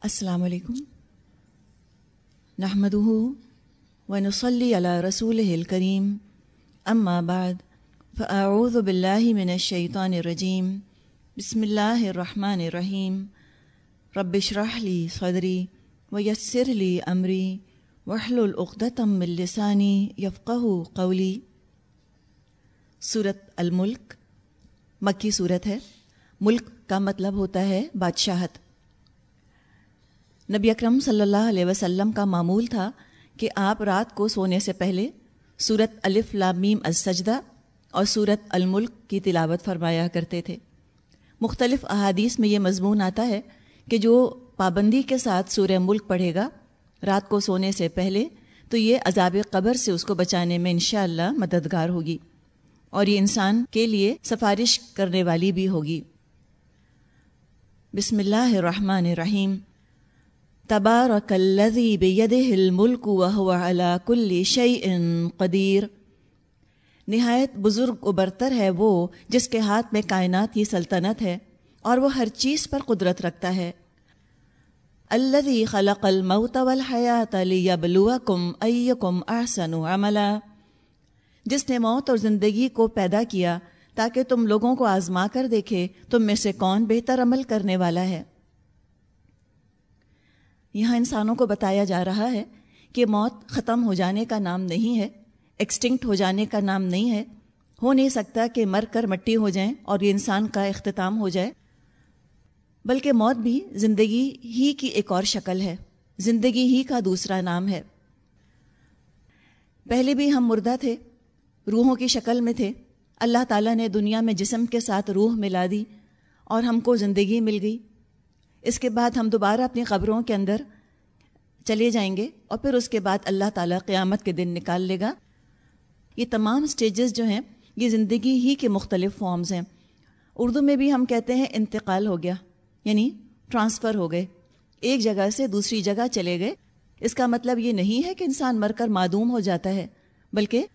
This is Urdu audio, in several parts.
السلام علیکم۔ نحمد ونصلی علی رسول الکریم۔ اما بعد، فاعوذ باللہ من الشیطان الرجیم۔ بسم اللہ الرحمن الرحیم۔ رب اشرح لی صدری ویسر لی امری۔ وحلل العقدم من لسانی یفقہ قولی۔ صورت الملک، مکی صورت ہے۔ ملک کا مطلب ہوتا ہے بادشاہت۔ نبی اکرم صلی اللہ علیہ وسلم کا معمول تھا کہ آپ رات کو سونے سے پہلے صورت الف لامیم السجدہ اور صورت الملک کی تلاوت فرمایا کرتے تھے۔ مختلف احادیث میں یہ مضمون آتا ہے کہ جو پابندی کے ساتھ سورہ ملک پڑھے گا رات کو سونے سے پہلے تو یہ عذاب قبر سے اس کو بچانے میں انشاءاللہ اللہ مددگار ہوگی اور یہ انسان کے لیے سفارش کرنے والی بھی ہوگی۔ بسم اللہ الرحمن الرحیم۔ تبارک الذی بیدہ الملک وهو على كل شیء قدیر۔ نہایت بزرگ و برتر ہے وہ جس کے ہاتھ میں کائنات کی سلطنت ہے اور وہ ہر چیز پر قدرت رکھتا ہے۔ الذي خلق الموت والحیات لیبلوکم ایکم احسن عملا۔ جس نے موت اور زندگی کو پیدا کیا تاکہ تم لوگوں کو آزما کر دیکھے تم میں سے کون بہتر عمل کرنے والا ہے۔ یہاں انسانوں کو بتایا جا رہا ہے کہ موت ختم ہو جانے کا نام نہیں ہے ایکسٹنکٹ ہو جانے کا نام نہیں ہے۔ ہو نہیں سکتا کہ مر کر مٹی ہو جائیں اور یہ انسان کا اختتام ہو جائے۔ بلکہ موت بھی زندگی ہی کی ایک اور شکل ہے۔ زندگی ہی کا دوسرا نام ہے۔ پہلے بھی ہم مردہ تھے، روحوں کی شکل میں تھے۔ اللہ تعالیٰ نے دنیا میں جسم کے ساتھ روح ملا دی اور ہم کو زندگی مل گئی۔ اس کے بعد ہم دوبارہ اپنی خبروں کے اندر چلے جائیں گے اور پھر اس کے بعد اللہ تعالیٰ قیامت کے دن نکال لے گا۔ یہ تمام سٹیجز جو ہیں، یہ زندگی ہی کے مختلف فارمز ہیں۔ اردو میں بھی ہم کہتے ہیں انتقال ہو گیا یعنی ٹرانسفر ہو گئے۔ ایک جگہ سے دوسری جگہ چلے گئے۔ اس کا مطلب یہ نہیں ہے کہ انسان مر کر معدوم ہو جاتا ہے، بلکہ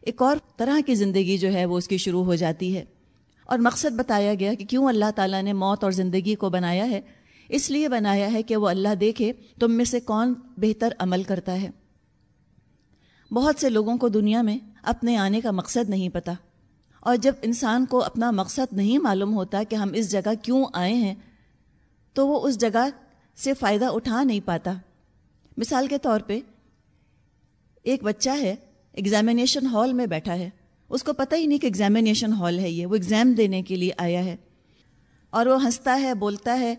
ایک اور طرح کی زندگی جو ہے، وہ اس کی شروع ہو جاتی ہے۔ اور مقصد بتایا گیا کہ کیوں اللہ تعالیٰ نے موت اور زندگی کو بنایا ہے۔ اس لیے بنایا ہے کہ وہ اللہ دیکھے تم میں سے کون بہتر عمل کرتا ہے۔ بہت سے لوگوں کو دنیا میں اپنے آنے کا مقصد نہیں پتہ اور جب انسان کو اپنا مقصد نہیں معلوم ہوتا کہ ہم اس جگہ کیوں آئے ہیں، تو وہ اس جگہ سے فائدہ اٹھا نہیں پاتا۔ مثال کے طور پہ، ایک بچہ ہے ایگزامینیشن ہال میں بیٹھا ہے۔ اس کو پتہ ہی نہیں کہ ایگزامینیشن ہال ہے یہ۔ وہ ایگزام دینے کے لیے آیا ہے۔ اور وہ ہنستا ہے، بولتا ہے۔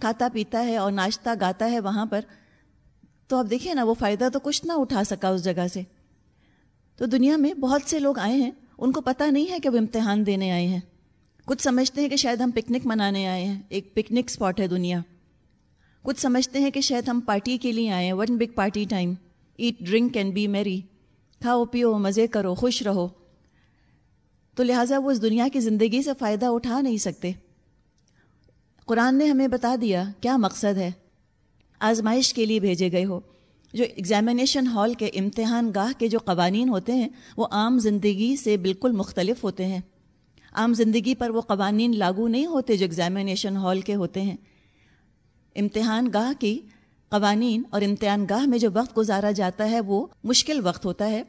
کھاتا پیتا ہے اور ناشتہ گاتا ہے وہاں پر، تو اب دیکھیے نا، وہ فائدہ تو کچھ نہ اٹھا سکا اس جگہ سے۔ تو دنیا میں بہت سے لوگ آئے ہیں، ان کو پتہ نہیں ہے کہ وہ امتحان دینے آئے ہیں۔ کچھ سمجھتے ہیں کہ شاید ہم پکنک منانے آئے ہیں، ایک پکنک اسپاٹ ہے دنیا۔ کچھ سمجھتے ہیں کہ شاید ہم پارٹی کے لیے آئے ہیں one big party time eat drink and be merry کھاؤ، پیو، مزے کرو، خوش رہو۔ تو لہٰذا وہ اس دنیا کی زندگی سے فائدہ اٹھا نہیں سکتے۔ قرآن نے ہمیں بتا دیا کیا مقصد ہے۔ آزمائش کے لیے بھیجے گئے ہو۔ جو ایگزامینیشن ہال کے امتحان گاہ کے جو قوانین ہوتے ہیں، وہ عام زندگی سے بالکل مختلف ہوتے ہیں۔ عام زندگی پر وہ قوانین لاگو نہیں ہوتے جو ایگزامینیشن ہال کے ہوتے ہیں۔ امتحان گاہ کی قوانین اور امتحان گاہ میں جو وقت گزارا جاتا ہے، وہ مشکل وقت ہوتا ہے۔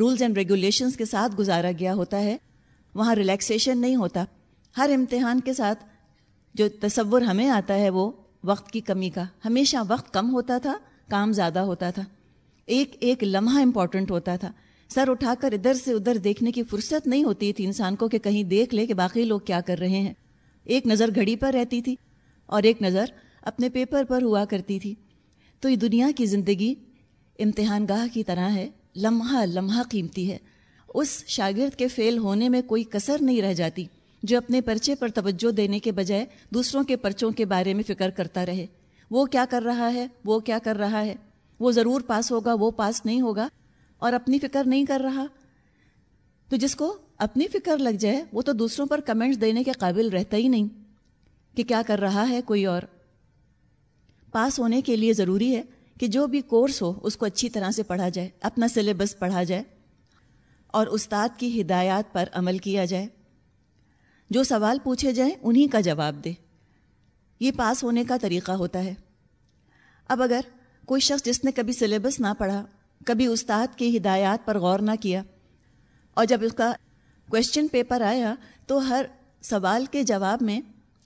رولز اینڈ ریگولیشنس کے ساتھ گزارا گیا ہوتا ہے۔ وہاں ریلیکسیشن نہیں ہوتا۔ ہر امتحان کے ساتھ جو تصور ہمیں آتا ہے وہ وقت کی کمی کا۔ ہمیشہ وقت کم ہوتا تھا، کام زیادہ ہوتا تھا۔ ایک ایک لمحہ امپورٹنٹ ہوتا تھا۔ سر اٹھا کر ادھر سے ادھر دیکھنے کی فرصت نہیں ہوتی تھی انسان کو کہ کہیں دیکھ لے کہ باقی لوگ کیا کر رہے ہیں۔ ایک نظر گھڑی پر رہتی تھی اور ایک نظر اپنے پیپر پر ہوا کرتی تھی۔ تو یہ دنیا کی زندگی امتحان گاہ کی طرح ہے، لمحہ لمحہ قیمتی ہے۔ اس شاگرد کے فیل ہونے میں کوئی کثر نہیں رہ جاتی۔ جو اپنے پرچے پر توجہ دینے کے بجائے دوسروں کے پرچوں کے بارے میں فکر کرتا رہے۔ وہ کیا کر رہا ہے؟ وہ کیا کر رہا ہے؟ وہ ضرور پاس ہوگا، وہ پاس نہیں ہوگا اور اپنی فکر نہیں کر رہا۔ تو جس کو اپنی فکر لگ جائے، وہ تو دوسروں پر کمنٹس دینے کے قابل رہتا ہی نہیں کہ کیا کر رہا ہے کوئی اور۔ پاس ہونے کے لیے ضروری ہے کہ جو بھی کورس ہو، اس کو اچھی طرح سے پڑھا جائے، اپنا سلیبس پڑھا جائے اور استاد کی ہدایات پر عمل کیا جائے۔ جو سوال پوچھے جائیں انہی کا جواب دے۔ یہ پاس ہونے کا طریقہ ہوتا ہے۔ اب اگر کوئی شخص جس نے کبھی سلیبس نہ پڑھا، کبھی استاد کی ہدایات پر غور نہ کیا، اور جب اس کا کوشچن پیپر آیا تو ہر سوال کے جواب میں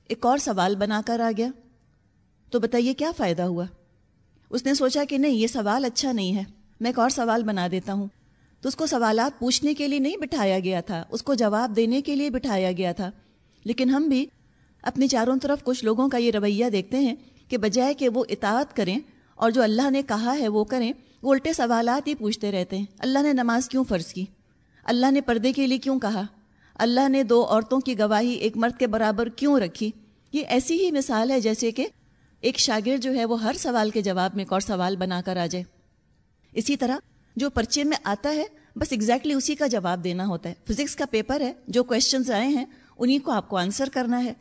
ایک اور سوال بنا کر آ گیا۔ تو بتائیے کیا فائدہ ہوا؟ اس نے سوچا کہ نہیں، یہ سوال اچھا نہیں ہے۔ میں ایک اور سوال بنا دیتا ہوں۔ تو اس کو سوالات پوچھنے کے لیے نہیں بٹھایا گیا تھا، اس کو جواب دینے کے لیے بٹھایا گیا تھا۔ لیکن ہم بھی اپنی چاروں طرف کچھ لوگوں کا یہ رویہ دیکھتے ہیں کہ بجائے کہ وہ اطاعت کریں اور جو اللہ نے کہا ہے وہ کریں، وہ الٹے سوالات ہی پوچھتے رہتے ہیں۔ اللہ نے نماز کیوں فرض کی؟ اللہ نے پردے کے لیے کیوں کہا؟ اللہ نے دو عورتوں کی گواہی ایک مرد کے برابر کیوں رکھی؟ یہ ایسی ہی مثال ہے جیسے کہ ایک شاگرد جو ہے وہ ہر سوال کے جواب میں ایک اور سوال بنا کر آ جائے۔ اسی طرح جو پرچے میں آتا ہے، بس ایگزیکٹلی اسی کا جواب دینا ہوتا ہے۔ فزکس کا پیپر ہے، جو کوشچنز آئے ہیں، انہیں کو آپ کو آنسر کرنا ہے۔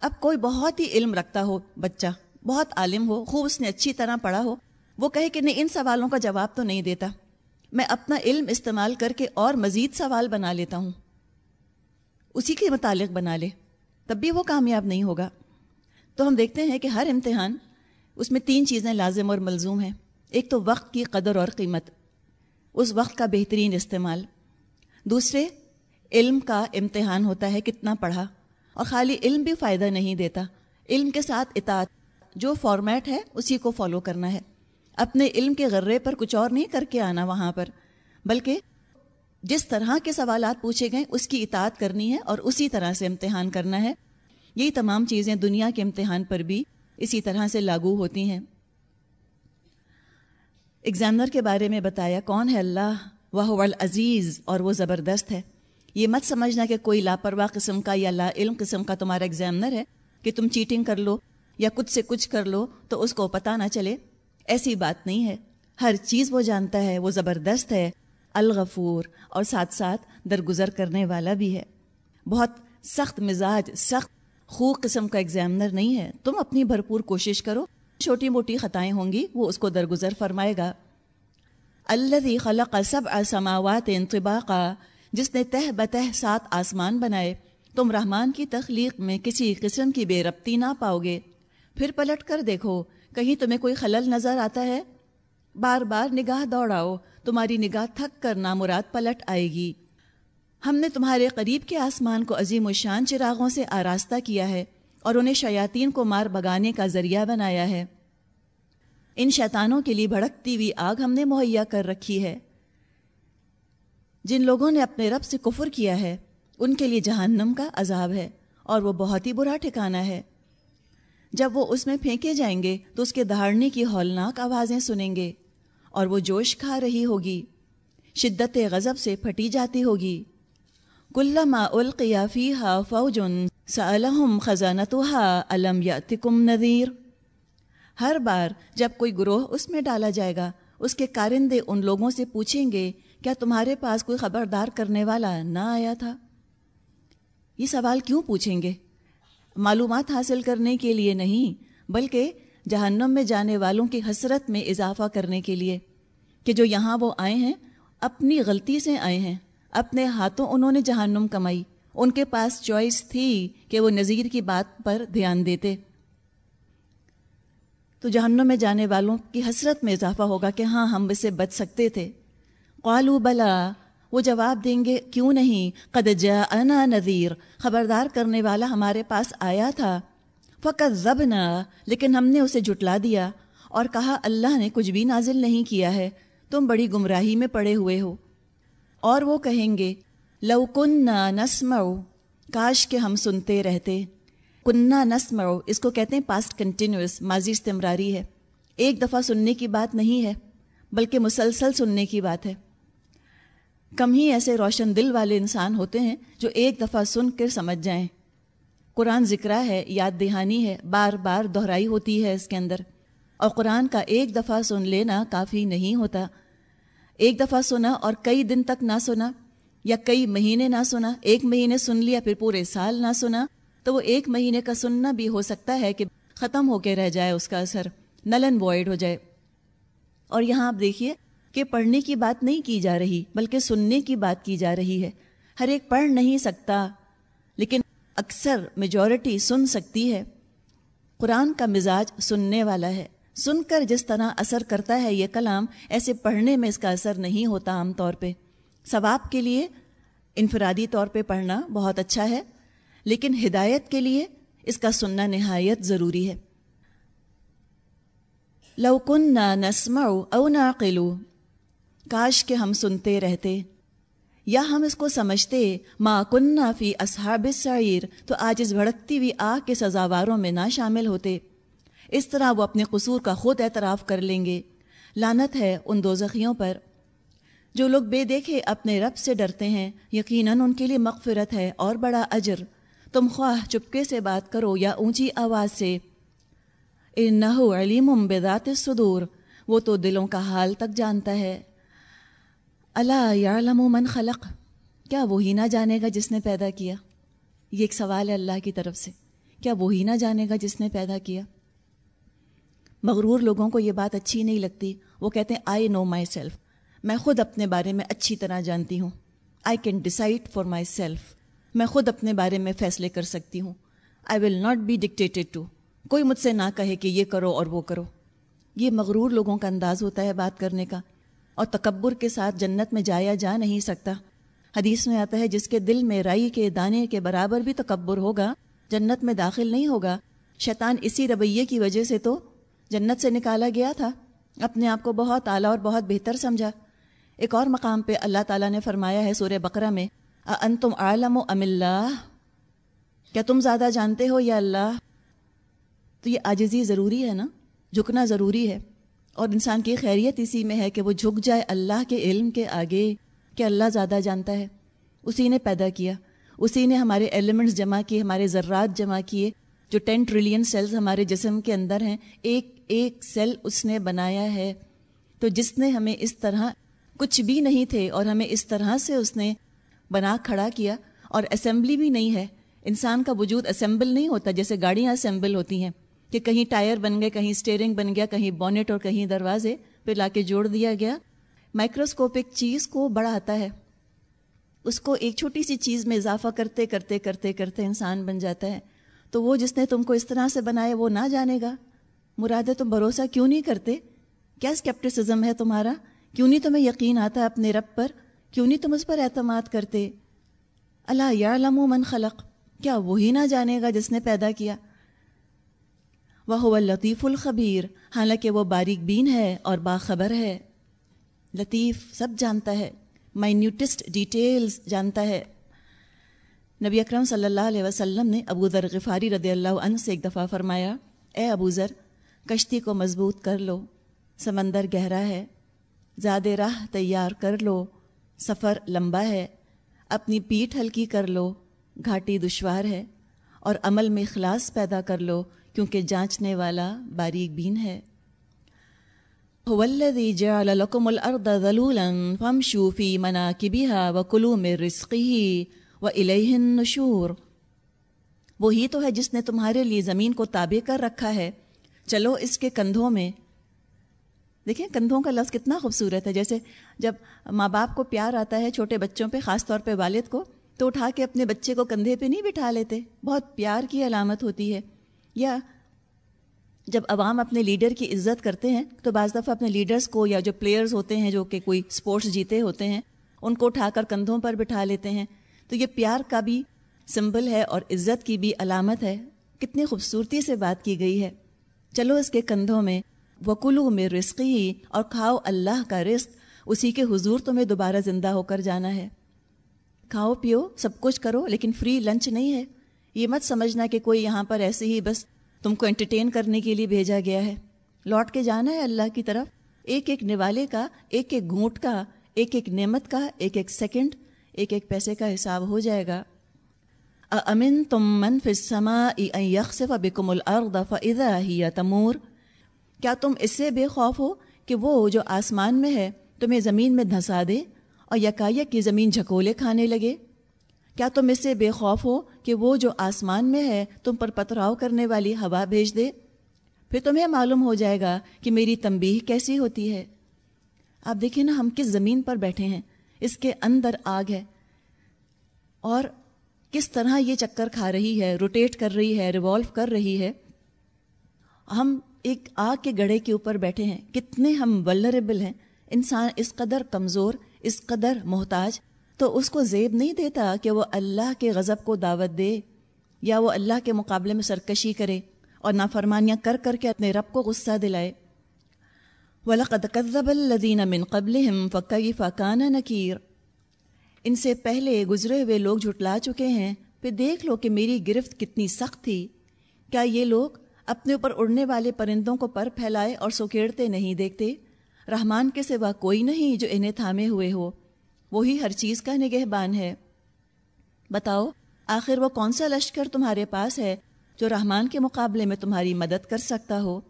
اب کوئی بہت ہی علم رکھتا ہو، بچہ، بہت عالم ہو، خوب اس نے اچھی طرح پڑھا ہو، وہ کہے کہ نہیں، ان سوالوں کا جواب تو نہیں دیتا۔ میں اپنا علم استعمال کر کے اور مزید سوال بنا لیتا ہوں۔ اسی کے متعلق بنا لے، تب بھی وہ کامیاب نہیں ہوگا۔ تو ہم دیکھتے ہیں کہ ہر امتحان، اس میں تین چیزیں لازم اور ملزوم ہیں۔ ایک تو وقت کی قدر اور قیمت۔ اس وقت کا بہترین استعمال۔ دوسرے، علم کا امتحان ہوتا ہے کتنا پڑھا، اور خالی علم بھی فائدہ نہیں دیتا۔ علم کے ساتھ اطاعت، جو فارمیٹ ہے، اسی کو فالو کرنا ہے۔ اپنے علم کے غرے پر کچھ اور نہیں کر کے آنا وہاں پر، بلکہ جس طرح کے سوالات پوچھے گئے، اس کی اطاعت کرنی ہے اور اسی طرح سے امتحان کرنا ہے۔ یہی تمام چیزیں دنیا کے امتحان پر بھی اسی طرح سے لاگو ہوتی ہیں۔ ایگزامنر کے بارے میں بتایا کون ہے اللہ، وہ عزیز اور وہ زبردست ہے۔ یہ مت سمجھنا کہ کوئی لاپرواہ قسم کا یا لا علم قسم کا تمہارا ایگزامنر ہے کہ تم چیٹنگ کر لو یا کچھ سے کچھ کر لو تو اس کو پتہ نہ چلے۔ ایسی بات نہیں ہے۔ ہر چیز وہ جانتا ہے، وہ زبردست ہے۔ الغفور اور ساتھ ساتھ درگزر کرنے والا بھی ہے۔ بہت سخت مزاج، سخت خوب قسم کا ایگزامنر نہیں ہے۔ تم اپنی بھرپور کوشش کرو۔ چھوٹی موٹی خطائیں ہوں گی، وہ اس کو درگزر فرمائے گا۔ اللہ خلق سب اسماوات انتباقا جس نے تہ بتہ سات آسمان بنائے۔ تم رحمان کی تخلیق میں کسی قسم کی بے ربطی نہ پاؤ گے۔ پھر پلٹ کر دیکھو، کہیں تمہیں کوئی خلل نظر آتا ہے؟ بار بار نگاہ دوڑاؤ، تمہاری نگاہ تھک کر نامراد پلٹ آئے گی۔ ہم نے تمہارے قریب کے آسمان کو عظیم و شان چراغوں سے آراستہ کیا ہے اور انہیں شیاطین کو مار بگانے کا ذریعہ بنایا ہے۔ ان شیطانوں کے لیے بھڑکتی ہوئی آگ ہم نے مہیا کر رکھی ہے۔ جن لوگوں نے اپنے رب سے کفر کیا ہے، ان کے لیے جہنم کا عذاب ہے اور وہ بہت ہی برا ٹھکانا ہے۔ جب وہ اس میں پھینکے جائیں گے تو اس کے دہاڑنے کی ہولناک آوازیں سنیں گے اور وہ جوش کھا رہی ہوگی، شدت غضب سے پھٹی جاتی ہوگی۔ کلما القیا فیہا فوجن سألہم خزانتها علم یاتکم نذیر؟ ہر بار جب کوئی گروہ اس میں ڈالا جائے گا، اس کے کارندے ان لوگوں سے پوچھیں گے، کیا تمہارے پاس کوئی خبردار کرنے والا نہ آیا تھا؟ یہ سوال کیوں پوچھیں گے؟ معلومات حاصل کرنے کے لیے نہیں، بلکہ جہنم میں جانے والوں کی حسرت میں اضافہ کرنے کے لیے کہ جو یہاں وہ آئے ہیں، اپنی غلطی سے آئے ہیں۔ اپنے ہاتھوں انہوں نے جہنم کمائی، ان کے پاس چوائس تھی کہ وہ نظیر کی بات پر دھیان دیتے۔ تو جہنم میں جانے والوں کی حسرت میں اضافہ ہوگا کہ ہاں ہم اسے بچ سکتے تھے۔ قالو بلا۔ وہ جواب دیں گے، کیوں نہیں؟ قد انا نذیر۔ خبردار کرنے والا ہمارے پاس آیا تھا۔ فقط زب لیکن ہم نے اسے جٹلا دیا اور کہا، اللہ نے کچھ بھی نازل نہیں کیا ہے۔ تم بڑی گمراہی میں پڑے ہوئے ہو۔ اور وہ کہیں گے، لو کننا نسمعو کاش کہ ہم سنتے رہتے۔ کننا نسمعو، اس کو کہتے ہیں پاسٹ کنٹینیوس ماضی استمراری ہے۔ ایک دفعہ سننے کی بات نہیں ہے، بلکہ مسلسل سننے کی بات ہے۔ کم ہی ایسے روشن دل والے انسان ہوتے ہیں جو ایک دفعہ سن کر سمجھ جائیں۔ قرآن ذکر ہے، یاد دہانی ہے، بار بار دہرائی ہوتی ہے اس کے اندر۔ اور قرآن کا ایک دفعہ سن لینا کافی نہیں ہوتا۔ ایک دفعہ سنا اور کئی دن تک نہ سنا، یا کئی مہینے نہ سنا، ایک مہینے سن لیا پھر پورے سال نہ سنا تو وہ ایک مہینے کا سننا بھی ہو سکتا ہے کہ ختم ہو کے رہ جائے اس کا اثر، نلن وائڈ ہو جائے۔ اور یہاں آپ دیکھیے کہ پڑھنے کی بات نہیں کی جا رہی، بلکہ سننے کی بات کی جا رہی ہے۔ ہر ایک پڑھ نہیں سکتا، لیکن اکثر میجورٹی سن سکتی ہے۔ قرآن کا مزاج سننے والا ہے۔ سن کر جس طرح اثر کرتا ہے یہ کلام، ایسے پڑھنے میں اس کا اثر نہیں ہوتا عام طور پہ۔ ثواب کے لیے انفرادی طور پہ پڑھنا بہت اچھا ہے۔ لیکن ہدایت کے لیے اس کا سننا نہایت ضروری ہے۔ لوکن نہ نسما او نہ قلو کاش کے ہم سنتے رہتے یا ہم اس کو سمجھتے، ما کنہ فی اصحاب سعیر تو آج اس بھڑکتی ہوئی آگ کے سزاواروں میں نہ شامل ہوتے۔ اس طرح وہ اپنے قصور کا خود اعتراف کر لیں گے۔ لانت ہے ان دوزخیوں پر۔ جو لوگ بے دیکھے اپنے رب سے ڈرتے ہیں، یقیناً ان کے لیے مغفرت ہے اور بڑا اجر۔ تم خواہ چپکے سے بات کرو یا اونچی آواز سے۔ نہ علیم بذات صدور وہ تو دلوں کا حال تک جانتا ہے۔ اللہ یعلم من خلق، کیا وہی نہ جانے گا جس نے پیدا کیا؟ یہ ایک سوال ہے اللہ کی طرف سے۔ کیا وہی نہ جانے گا جس نے پیدا کیا؟ مغرور لوگوں کو یہ بات اچھی نہیں لگتی۔ وہ کہتے ہیں آئی نو مائی سیلف میں خود اپنے بارے میں اچھی طرح جانتی ہوں۔ I can decide for myself میں خود اپنے بارے میں فیصلے کر سکتی ہوں۔ I will not be dictated to کوئی مجھ سے نہ کہے کہ یہ کرو اور وہ کرو۔ یہ مغرور لوگوں کا انداز ہوتا ہے بات کرنے کا۔ اور تکبر کے ساتھ جنت میں جایا جا نہیں سکتا۔ حدیث میں آتا ہے، جس کے دل میں رائی کے دانے کے برابر بھی تکبر ہوگا، جنت میں داخل نہیں ہوگا۔ شیطان اسی رویے کی وجہ سے تو جنت سے نکالا گیا تھا۔ اپنے آپ کو بہت اعلیٰ اور بہت بہتر سمجھا۔ ایک اور مقام پہ اللہ تعالیٰ نے فرمایا ہے سورہ بقرہ میں ان تم عالم و ام اللہ کیا تم زیادہ جانتے ہو یا اللہ تو یہ عاجزی ضروری ہے نا؟ جھکنا ضروری ہے۔ اور انسان کی خیریت اسی میں ہے کہ وہ جھک جائے اللہ کے علم کے آگے کہ اللہ زیادہ جانتا ہے۔ اسی نے پیدا کیا۔ اسی نے ہمارے ایلیمنٹس جمع کیے، ہمارے ذرات جمع کیے۔ جو ٹین ٹریلین سیلز ہمارے جسم کے اندر ہیں، ایک ایک سیل اس نے بنایا ہے۔ تو جس نے ہمیں اس طرح کچھ بھی نہیں تھے اور ہمیں اس طرح سے اس نے بنا کھڑا کیا اور اسمبلی بھی نہیں ہے۔ انسان کا وجود اسمبل نہیں ہوتا جیسے گاڑیاں اسمبل ہوتی ہیں کہ کہیں ٹائر بن گئے، کہیں اسٹیئرنگ بن گیا، کہیں بونٹ اور کہیں دروازے پھر لا کے جوڑ دیا گیا۔ مائکروسکوپک چیز کو بڑھاتا ہے۔ اس کو ایک چھوٹی سی چیز میں اضافہ کرتے کرتے کرتے کرتے انسان بن جاتا ہے۔ تو وہ جس نے تم کو اس طرح سے بنایا وہ نہ جانے گا۔ مراد تم بھروسہ کیوں نہیں کرتے؟ کیا اسکیپٹسزم ہے تمہارا؟ کیوں نہیں تمہیں یقین آتا اپنے رب پر؟ کیوں نہیں تم اس پر اعتماد کرتے؟ اللہ یا و من خلق، کیا وہی نہ جانے گا جس نے پیدا کیا؟ وہ لطیف الخبیر، حالانکہ وہ باریک بین ہے اور باخبر ہے۔ لطیف سب جانتا ہے مائنیوٹسٹ ڈیٹیلز جانتا ہے۔ نبی اکرم صلی اللہ علیہ وسلم نے ابو ذر غفاری رضی اللہ عنہ سے ایک دفعہ فرمایا، اے ابو ذر، کشتی کو مضبوط کر لو، سمندر گہرا ہے، زیادہ راہ تیار کر لو۔ سفر لمبا ہے، اپنی پیٹھ ہلکی کر لو، گھاٹی دشوار ہے، اور عمل میں اخلاص پیدا کر لو، کیونکہ جانچنے والا باریک بین ہے۔ والذی جعل لکم الارض ذلولا فامشوا فی مناکبها وکلوا من رزقه والیہ النشور۔ وہی تو ہے جس نے تمہارے لیے زمین کو تابع کر رکھا ہے۔ چلو اس کے کندھوں میں دیکھیں، کندھوں کا لفظ کتنا خوبصورت ہے۔ جیسے جب ماں باپ کو پیار آتا ہے چھوٹے بچوں پہ، خاص طور پہ والد کو، تو اٹھا کے اپنے بچے کو کندھے پہ نہیں بٹھا لیتے۔ بہت پیار کی علامت ہوتی ہے۔ یا جب عوام اپنے لیڈر کی عزت کرتے ہیں، تو بعض دفعہ اپنے لیڈرز کو یا جو پلیئرز ہوتے ہیں، جو کہ کوئی اسپورٹس جیتے ہوتے ہیں، ان کو اٹھا کر کندھوں پر بٹھا لیتے ہیں۔ تو یہ پیار کا بھی سمبل ہے اور عزت کی بھی علامت ہے۔ کتنی خوبصورتی سے بات کی گئی ہے۔ چلو اس کے کندھوں میں وکلو میں رزقی اور کھاؤ اللہ کا رزق، اسی کے حضور تمہیں دوبارہ زندہ ہو کر جانا ہے۔ کھاؤ، پیو، سب کچھ کرو، لیکن فری لنچ نہیں ہے۔ یہ مت سمجھنا کہ کوئی یہاں پر ایسے ہی بس تم کو انٹرٹین کرنے کے لیے بھیجا گیا ہے۔ لوٹ کے جانا ہے اللہ کی طرف۔ ایک ایک نوالے کا، ایک ایک گھونٹ کا، ایک ایک نعمت کا، ایک ایک سیکنڈ ایک ایک پیسے کا حساب ہو جائے گا۔ امن تم من فسما یکسف بکم الارض فاذا ہی تمور کیا تم اس سے بے خوف ہو کہ وہ جو آسمان میں ہے تمہیں زمین میں دھنسا دے اور یکایک کی زمین جھکولے کھانے لگے؟ کیا تم اس سے بے خوف ہو کہ وہ جو آسمان میں ہے تم پر پتراؤ کرنے والی ہوا بھیج دے؟ پھر تمہیں معلوم ہو جائے گا کہ میری تنبیہ کیسی ہوتی ہے۔ آپ دیکھیں نا ہم کس زمین پر بیٹھے ہیں، اس کے اندر آگ ہے۔ اور کس طرح یہ چکر کھا رہی ہے، روٹیٹ کر رہی ہے ریوالو کر رہی ہے۔ ہم ایک آگ کے گڑھے کے اوپر بیٹھے ہیں۔ کتنے ہم ولنریبل ہیں۔ انسان اس قدر کمزور، اس قدر محتاج، تو اس کو زیب نہیں دیتا کہ وہ اللہ کے غضب کو دعوت دے یا وہ اللہ کے مقابلے میں سرکشی کرے اور نافرمانیاں کر کر کے اپنے رب کو غصہ دلائے۔ وَلَقَدْ كَذَّبَ الَّذِينَ مِن قَبْلِهِمْ فَكَيْفَ كَانَ نَكِيرٌ۔ ان سے پہلے گزرے ہوئے لوگ جھٹلا چکے ہیں۔ پھر دیکھ لو کہ میری گرفت کتنی سخت تھی۔ کیا یہ لوگ اپنے اوپر اڑنے والے پرندوں کو پر پھیلائے اور سکیڑتے نہیں دیکھتے، رحمان کے سوا کوئی نہیں جو انہیں تھامے ہوئے ہو۔ وہی ہر چیز کا نگہبان ہے۔ بتاؤ، آخر وہ کون سا لشکر تمہارے پاس ہے جو رحمان کے مقابلے میں تمہاری مدد کر سکتا ہو؟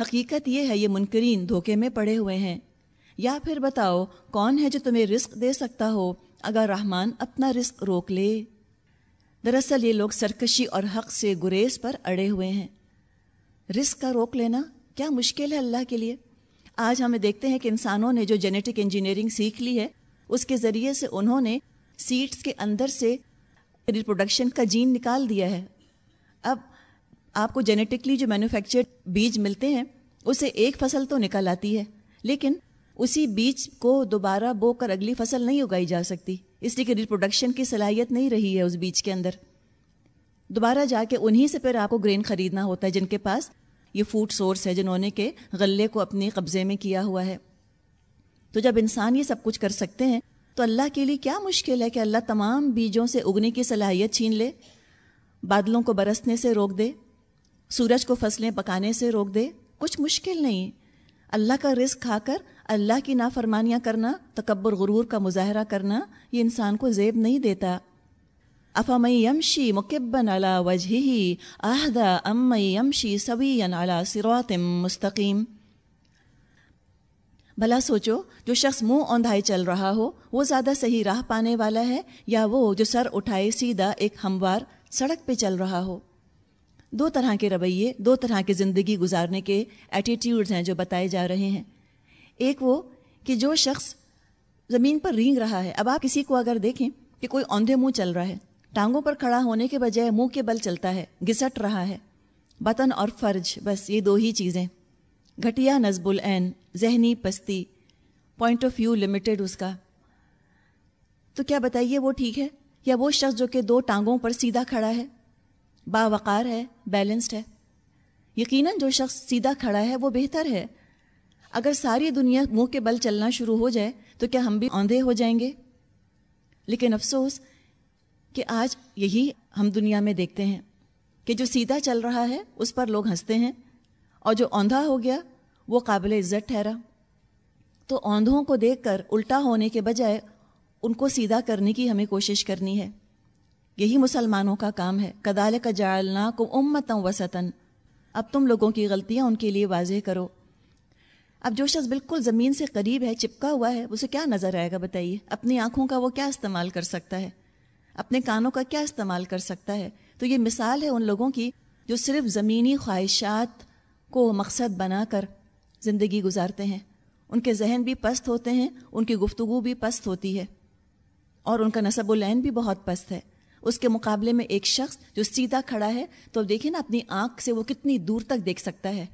حقیقت یہ ہے، یہ منکرین دھوکے میں پڑے ہوئے ہیں۔ یا پھر بتاؤ، کون ہے جو تمہیں رزق دے سکتا ہو اگر رحمان اپنا رزق روک لے؟ دراصل یہ لوگ سرکشی اور حق سے گریز پر اڑے ہوئے ہیں۔ رزق کا روک لینا کیا مشکل ہے اللہ کے لیے؟ آج ہمیں دیکھتے ہیں کہ انسانوں نے جو جینیٹک انجینئرنگ سیکھ لی ہے، اس کے ذریعے سے انہوں نے سیڈس کے اندر سے ریپروڈکشن کا جین نکال دیا ہے۔ اب آپ کو جینیٹکلی جو مینوفیکچرڈ بیج ملتے ہیں، اسے ایک فصل تو نکل آتی ہے، لیکن اسی بیج کو دوبارہ بو کر اگلی فصل نہیں اگائی جا سکتی۔ اس لیے کہ ریپروڈکشن کی صلاحیت نہیں رہی ہے اس بیج کے اندر۔ دوبارہ جا کے انہی سے پھر آپ کو گرین خریدنا ہوتا ہے جن کے پاس یہ فوڈ سورس ہے جنہوں نے کہ غلے کو اپنے قبضے میں کیا ہوا ہے۔ تو جب انسان یہ سب کچھ کر سکتے ہیں، تو اللہ کے لیے کیا مشکل ہے کہ اللہ تمام بیجوں سے اگنے کی صلاحیت چھین لے، بادلوں کو برسنے سے روک دے، سورج کو فصلیں پکانے سے روک دے؟ کچھ مشکل نہیں۔ اللہ کا رزق کھا کر، اللہ کی نافرمانیاں کرنا، تکبر غرور کا مظاہرہ کرنا، یہ انسان کو زیب نہیں دیتا۔ افام یمشی مکبن علا وجہ آہدا ام یمشی سوی علا سروات مستقیم بھلا سوچو، جو شخص منہ اوندھائی چل رہا ہو، وہ زیادہ صحیح راہ پانے والا ہے، یا وہ جو سر اٹھائے سیدھا ایک ہموار سڑک پہ چل رہا ہو؟ دو طرح کے رویے، دو طرح کی زندگی گزارنے کے ایٹیٹیوڈز ہیں جو بتائے جا رہے ہیں۔ ایک وہ کہ جو شخص زمین پر رینگ رہا ہے، اب آپ کسی کو اگر دیکھیں کہ کوئی اوندھے منہ چل رہا ہے ٹانگوں پر کھڑا ہونے کے بجائے منہ کے بل چلتا ہے گھسٹ رہا ہے۔ بطن اور فرج، بس یہ دو ہی چیزیں۔ گھٹیا نصب العین، ذہنی پستی پوائنٹ آف ویو لمیٹڈ اس کا۔ تو کیا بتائیے وہ ٹھیک ہے؟ یا وہ شخص جو کہ دو ٹانگوں پر سیدھا کھڑا ہے۔ باوقار ہے بیلنسڈ ہے۔ یقیناً جو شخص سیدھا کھڑا ہے، وہ بہتر ہے۔ اگر ساری دنیا منہ کے بل چلنا شروع ہو جائے، تو کیا ہم بھی اوندھے ہو جائیں گے؟ لیکن افسوس کہ آج یہی ہم دنیا میں دیکھتے ہیں کہ جو سیدھا چل رہا ہے، اس پر لوگ ہنستے ہیں اور جو اوندھا ہو گیا، وہ قابل عزت ٹھہرا۔ تو اوندھوں کو دیکھ کر الٹا ہونے کے بجائے ان کو سیدھا کرنے کی ہمیں کوشش کرنی ہے۔ یہی مسلمانوں کا کام ہے۔ کدال کا جالنا کو امتوں وسطن اب تم لوگوں کی غلطیاں ان کے لیے واضح کرو۔ اب جو شخص بالکل زمین سے قریب ہے، چپکا ہوا ہے، اسے کیا نظر آئے گا بتائیے؟ اپنی آنکھوں کا وہ کیا استعمال کر سکتا ہے؟ اپنے کانوں کا کیا استعمال کر سکتا ہے؟ تو یہ مثال ہے ان لوگوں کی جو صرف زمینی خواہشات کو مقصد بنا کر زندگی گزارتے ہیں۔ ان کے ذہن بھی پست ہوتے ہیں، ان کی گفتگو بھی پست ہوتی ہے۔ اور ان کا نصب العین بھی بہت پست ہے۔ اس کے مقابلے میں ایک شخص جو سیدھا کھڑا ہے، تو دیکھیں نا اپنی آنکھ سے وہ کتنی دور تک دیکھ سکتا ہے۔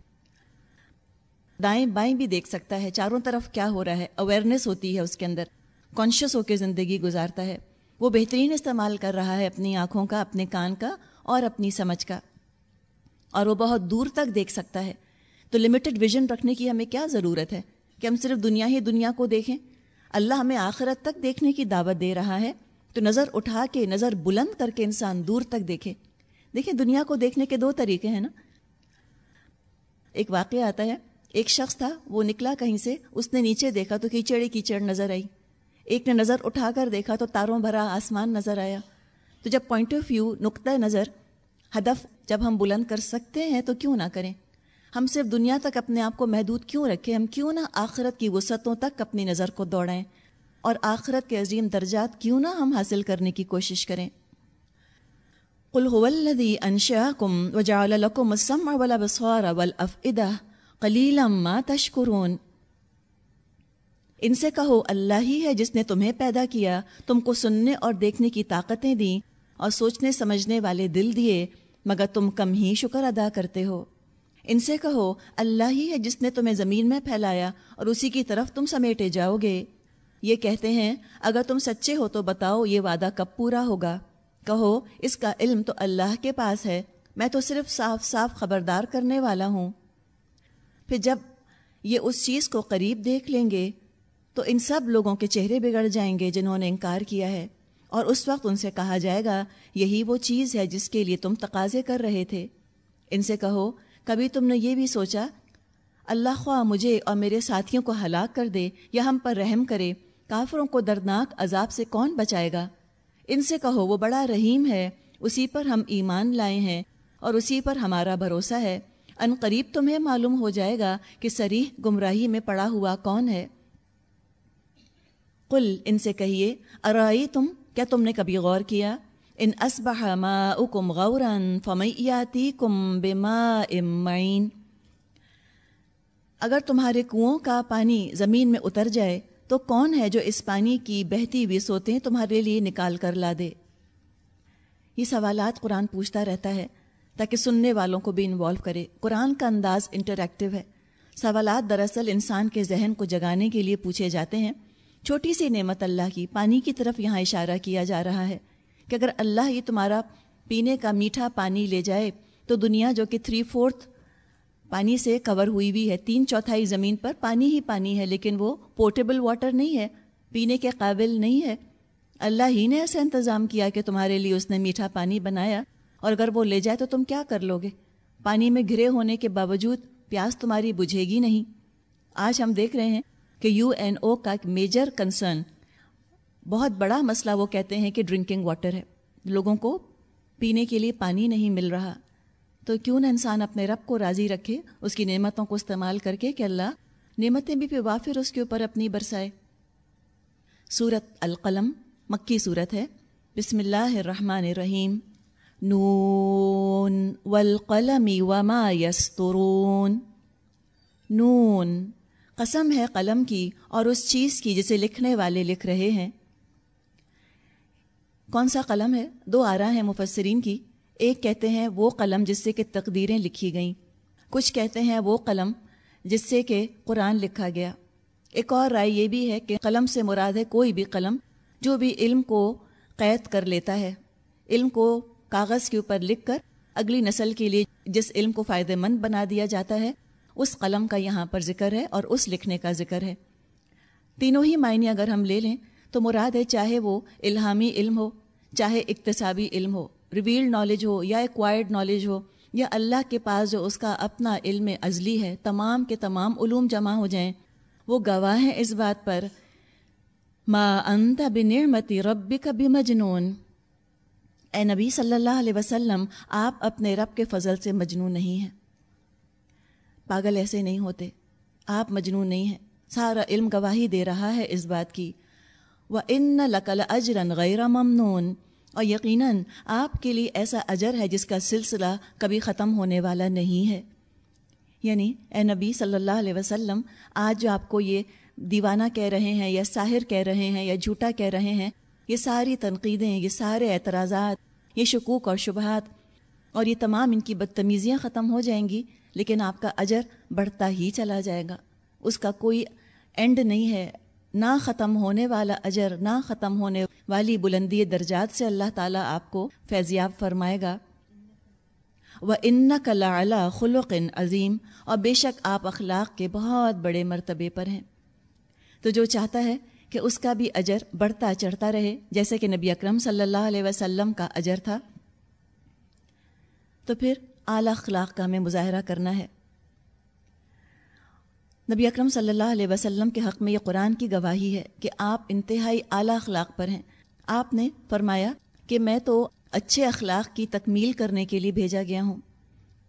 دائیں بائیں بھی دیکھ سکتا ہے۔ چاروں طرف کیا ہو رہا ہے؟ اویئرنیس ہوتی ہے اس کے اندر۔ کانشیس ہو کے زندگی گزارتا ہے۔ وہ بہترین استعمال کر رہا ہے اپنی آنکھوں کا، اپنے کان کا اور اپنی سمجھ کا۔ اور وہ بہت دور تک دیکھ سکتا ہے۔ تو لمیٹڈ ویژن رکھنے کی ہمیں کیا ضرورت ہے کہ ہم صرف دنیا ہی دنیا کو دیکھیں؟ اللہ ہمیں آخرت تک دیکھنے کی دعوت دے رہا ہے۔ تو نظر اٹھا کے، نظر بلند کر کے انسان دور تک دیکھے۔ دیکھیں، دنیا کو دیکھنے کے دو طریقے ہیں نا۔ ایک واقعہ آتا ہے۔ ایک شخص تھا، وہ نکلا کہیں سے، اس نے نیچے دیکھا تو کیچڑی کیچڑ نظر آئی۔ ایک نے نظر اٹھا کر دیکھا تو تاروں بھرا آسمان نظر آیا۔ تو جب پوائنٹ آف ویو نقطۂ نظر، ہدف جب ہم بلند کر سکتے ہیں تو کیوں نہ کریں؟ ہم صرف دنیا تک اپنے آپ کو محدود کیوں رکھیں؟ ہم کیوں نہ آخرت کی وسعتوں تک اپنی نظر کو دوڑائیں؟ اور آخرت کے عظیم درجات کیوں نہ ہم حاصل کرنے کی کوشش کریں؟ قل هو الذي انشاكم وجعل لكم السمع والابصار والافئده قليلا ما تشكرون۔ ان سے کہو، اللہ ہی ہے جس نے تمہیں پیدا کیا، تم کو سننے اور دیکھنے کی طاقتیں دیں اور سوچنے، سمجھنے والے دل دیے، مگر تم کم ہی شکر ادا کرتے ہو۔ ان سے کہو، اللہ ہی ہے جس نے تمہیں زمین میں پھیلایا اور اسی کی طرف تم سمیٹے جاؤ گے۔ یہ کہتے ہیں، اگر تم سچے ہو تو بتاؤ، یہ وعدہ کب پورا ہوگا؟ کہو، اس کا علم تو اللہ کے پاس ہے، میں تو صرف صاف صاف خبردار کرنے والا ہوں۔ پھر جب یہ اس چیز کو قریب دیکھ لیں گے تو ان سب لوگوں کے چہرے بگڑ جائیں گے جنہوں نے انکار کیا ہے۔ اور اس وقت ان سے کہا جائے گا، یہی وہ چیز ہے جس کے لیے تم تقاضے کر رہے تھے۔ ان سے کہو، کبھی تم نے یہ بھی سوچا، اللہ خواہ مجھے اور میرے ساتھیوں کو ہلاک کر دے یا ہم پر رحم کرے، کافروں کو دردناک عذاب سے کون بچائے گا؟ ان سے کہو، وہ بڑا رحیم ہے، اسی پر ہم ایمان لائے ہیں اور اسی پر ہمارا بھروسہ ہے۔ ان قریب تمہیں معلوم ہو جائے گا کہ سریح گمراہی میں پڑا ہوا کون ہے۔ قل ان سے کہیے ارائی تم کیا تم نے کبھی غور کیا؟ ان اسبح ماؤکم غورا فمیاتیکم بماء معین۔ اگر تمہارے کنوؤں کا پانی زمین میں اتر جائے، تو کون ہے جو اس پانی کی بہتی ہوئی سوتیں تمہارے لیے نکال کر لا دے؟ یہ سوالات قرآن پوچھتا رہتا ہے، تاکہ سننے والوں کو بھی انوالو کرے۔ قرآن کا انداز انٹریکٹیو ہے۔ سوالات دراصل انسان کے ذہن کو جگانے کے لیے پوچھے جاتے ہیں۔ چھوٹی سی نعمت اللہ کی پانی کی طرف یہاں اشارہ کیا جا رہا ہے کہ اگر اللہ یہ تمہارا پینے کا میٹھا پانی لے جائے تو دنیا جو کہ تھری فورتھ پانی سے کور ہوئی ہوئی ہے، تین چوتھائی زمین پر پانی ہی پانی ہے، لیکن وہ پورٹیبل واٹر نہیں ہے، پینے کے قابل نہیں ہے۔ اللہ ہی نے ایسا انتظام کیا کہ تمہارے لیے اس نے میٹھا پانی بنایا، اور اگر وہ لے جائے تو تم کیا کر لو گے پانی میں گھرے ہونے کے باوجود پیاس تمہاری بجھے گی نہیں۔ آج ہم دیکھ رہے ہیں کہ یو این او کا ایک میجر کنسرن بہت بڑا مسئلہ وہ کہتے ہیں کہ ڈرنکنگ واٹر ہے۔ لوگوں کو پینے کے لیے پانی نہیں مل رہا۔ تو کیوں نہ انسان اپنے رب کو راضی رکھے، اس کی نعمتوں کو استعمال کر کے کہ اللہ نعمتیں بھی پھر وافر اس کے اوپر اپنی برسائے۔ صورت القلم، مکی صورت ہے۔ بسم اللہ الرحمن الرحیم۔ نون والقلم وما یسترون۔ نون قسم ہے قلم کی اور اس چیز کی جسے لکھنے والے لکھ رہے ہیں۔ کون سا قلم ہے؟ دو آرا ہیں مفسرین کی۔ ایک کہتے ہیں وہ قلم جس سے کہ تقدیریں لکھی گئیں۔ کچھ کہتے ہیں وہ قلم جس سے کہ قرآن لکھا گیا۔ ایک اور رائے یہ بھی ہے کہ قلم سے مراد ہے کوئی بھی قلم جو بھی علم کو قید کر لیتا ہے۔ علم کو کاغذ کے اوپر لکھ کر اگلی نسل کے لیے جس علم کو فائدہ مند بنا دیا جاتا ہے اس قلم کا یہاں پر ذکر ہے اور اس لکھنے کا ذکر ہے۔ تینوں ہی معنی اگر ہم لے لیں تو مراد ہے چاہے وہ الہامی علم ہو، چاہے اقتصابی علم ہو ریویلڈ نالج ہو یا ایکوائرڈ نالج ہو، یا اللہ کے پاس جو اس کا اپنا علم ازلی ہے، تمام کے تمام علوم جمع ہو جائیں، وہ گواہ ہیں اس بات پر۔ ما انت بنعمتی ربک کا مجنون اے نبی صلی اللہ علیہ وسلم، آپ اپنے رب کے فضل سے مجنون نہیں ہیں۔ پاگل ایسے نہیں ہوتے۔ آپ مجنون نہیں ہیں۔ سارا علم گواہی دے رہا ہے اس بات کی۔ وہ ان لقل اجرن غیر ممنون۔ اور یقیناً آپ کے لیے ایسا اجر ہے جس کا سلسلہ کبھی ختم ہونے والا نہیں ہے۔ یعنی اے نبی صلی اللہ علیہ وسلم، آج جو آپ کو یہ دیوانہ کہہ رہے ہیں یا ساحر کہہ رہے ہیں یا جھوٹا کہہ رہے ہیں، یہ ساری تنقیدیں، یہ سارے اعتراضات، یہ شکوک اور شبہات اور یہ تمام ان کی بدتمیزیاں ختم ہو جائیں گی۔ لیکن آپ کا اجر بڑھتا ہی چلا جائے گا۔ اس کا کوئی اینڈ نہیں ہے۔ نہ ختم ہونے والا اجر، نہ ختم ہونے والی بلندی درجات سے اللہ تعالیٰ آپ کو فیضیاب فرمائے گا۔ وہ ان کلا خلق عظیم اور بے شک آپ اخلاق کے بہت بڑے مرتبے پر ہیں۔ تو جو چاہتا ہے کہ اس کا بھی اجر بڑھتا چڑھتا رہے، جیسے کہ نبی اکرم صلی اللہ علیہ وسلم کا اجر تھا۔ تو پھر اعلیٰ اخلاق کا ہمیں مظاہرہ کرنا ہے۔ نبی اکرم صلی اللہ علیہ وسلم کے حق میں یہ قرآن کی گواہی ہے کہ آپ انتہائی اعلیٰ اخلاق پر ہیں۔ آپ نے فرمایا کہ میں تو اچھے اخلاق کی تکمیل کرنے کے لیے بھیجا گیا ہوں۔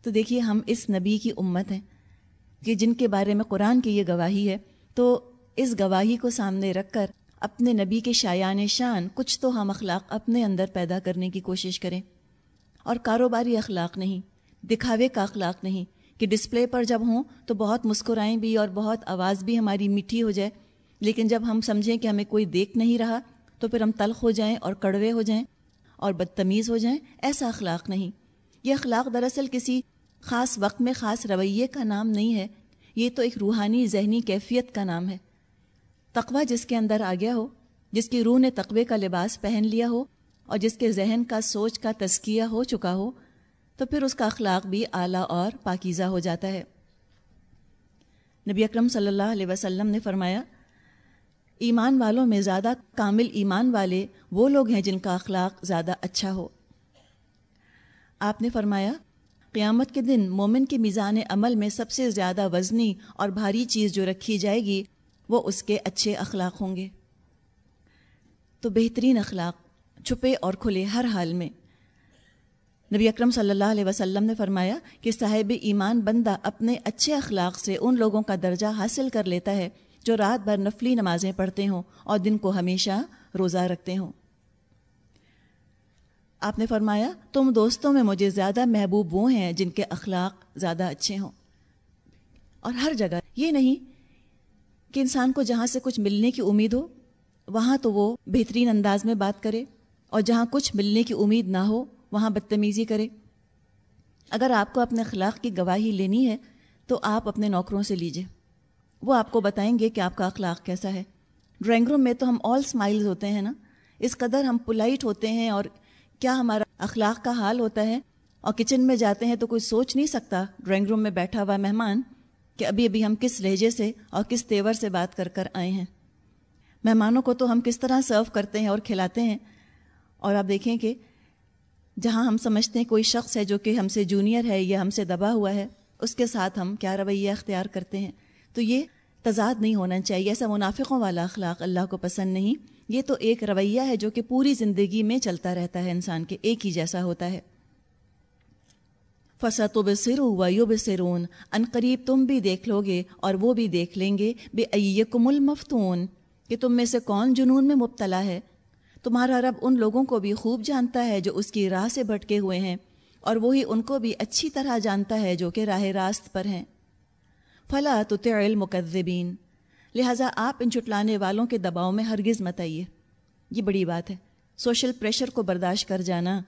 تو دیکھیے ہم اس نبی کی امت ہیں کہ جن کے بارے میں قرآن کی یہ گواہی ہے۔ تو اس گواہی کو سامنے رکھ کر اپنے نبی کے شایان شان کچھ تو ہم اخلاق اپنے اندر پیدا کرنے کی کوشش کریں۔ اور کاروباری اخلاق نہیں۔ دکھاوے کا اخلاق نہیں، کہ ڈسپلے پر جب ہوں تو بہت مسکرائیں بھی اور بہت آواز بھی ہماری میٹھی ہو جائے۔ لیکن جب ہم سمجھیں کہ ہمیں کوئی دیکھ نہیں رہا، تو پھر ہم تلخ ہو جائیں اور کڑوے ہو جائیں اور بدتمیز ہو جائیں، ایسا اخلاق نہیں۔ یہ اخلاق دراصل کسی خاص وقت میں خاص رویے کا نام نہیں ہے۔ یہ تو ایک روحانی ذہنی کیفیت کا نام ہے۔ تقوی جس کے اندر آ گیا ہو، جس کی روح نے تقوی کا لباس پہن لیا ہو اور جس کے ذہن کا سوچ کا تزکیہ ہو چکا ہو تو پھر اس کا اخلاق بھی اعلیٰ اور پاکیزہ ہو جاتا ہے۔ نبی اکرم صلی اللہ علیہ وسلم نے فرمایا، ایمان والوں میں زیادہ کامل ایمان والے وہ لوگ ہیں جن کا اخلاق زیادہ اچھا ہو۔ آپ نے فرمایا، قیامت کے دن مومن کے میزان عمل میں سب سے زیادہ وزنی اور بھاری چیز جو رکھی جائے گی، وہ اس کے اچھے اخلاق ہوں گے۔ تو بہترین اخلاق چھپے اور کھلے ہر حال میں۔ نبی اکرم صلی اللہ علیہ وسلم نے فرمایا کہ صاحب ایمان بندہ اپنے اچھے اخلاق سے ان لوگوں کا درجہ حاصل کر لیتا ہے جو رات بھر نفلی نمازیں پڑھتے ہوں اور دن کو ہمیشہ روزہ رکھتے ہوں۔ آپ نے فرمایا، تم دوستوں میں مجھے زیادہ محبوب وہ ہیں جن کے اخلاق زیادہ اچھے ہوں۔ اور ہر جگہ یہ نہیں کہ انسان کو جہاں سے کچھ ملنے کی امید ہو، وہاں تو وہ بہترین انداز میں بات کرے اور جہاں کچھ ملنے کی امید نہ ہو وہاں بدتمیزی کرے۔ اگر آپ کو اپنے اخلاق کی گواہی لینی ہے، تو آپ اپنے نوکروں سے لیجیے وہ آپ کو بتائیں گے کہ آپ کا اخلاق کیسا ہے۔ ڈرائنگ روم میں تو ہم آل اسمائلز ہوتے ہیں نا؟ اس قدر ہم پولائٹ ہوتے ہیں اور کیا ہمارا اخلاق کا حال ہوتا ہے؟ اور کچن میں جاتے ہیں تو کوئی سوچ نہیں سکتا ڈرائنگ روم میں بیٹھا ہوا مہمان کہ ابھی ابھی ہم کس لہجے سے اور کس تیور سے بات کر کر آئے ہیں۔ مہمانوں کو تو ہم کس طرح سرو کرتے ہیں اور کھلاتے ہیں۔ اور آپ دیکھیں کہ جہاں ہم سمجھتے ہیں کوئی شخص ہے جو کہ ہم سے جونیئر ہے یا ہم سے دبا ہوا ہے، اس کے ساتھ ہم کیا رویہ اختیار کرتے ہیں؟ تو یہ تضاد نہیں ہونا چاہیے، ایسا منافقوں والا اخلاق اللہ کو پسند نہیں۔ یہ تو ایک رویہ ہے جو کہ پوری زندگی میں چلتا رہتا ہے، انسان کے ایک ہی جیسا ہوتا ہے۔ فسط و بصر و بصرون ان قریب تم بھی دیکھ لو گے اور وہ بھی دیکھ لیں گے۔ بے ایکم المفتون۔ کہ تم میں سے کون جنون میں مبتلا ہے؟ تمہارا رب ان لوگوں کو بھی خوب جانتا ہے جو اس کی راہ سے بھٹکے ہوئے ہیں، اور وہی ان کو بھی اچھی طرح جانتا ہے جو کہ راہ راست پر ہیں۔ فلا تو المقذبین لہٰذا آپ ان چٹلانے والوں کے دباؤ میں ہرگز مت آئیے۔ یہ بڑی بات ہے۔ سوشل پریشر کو برداشت کر جانا۔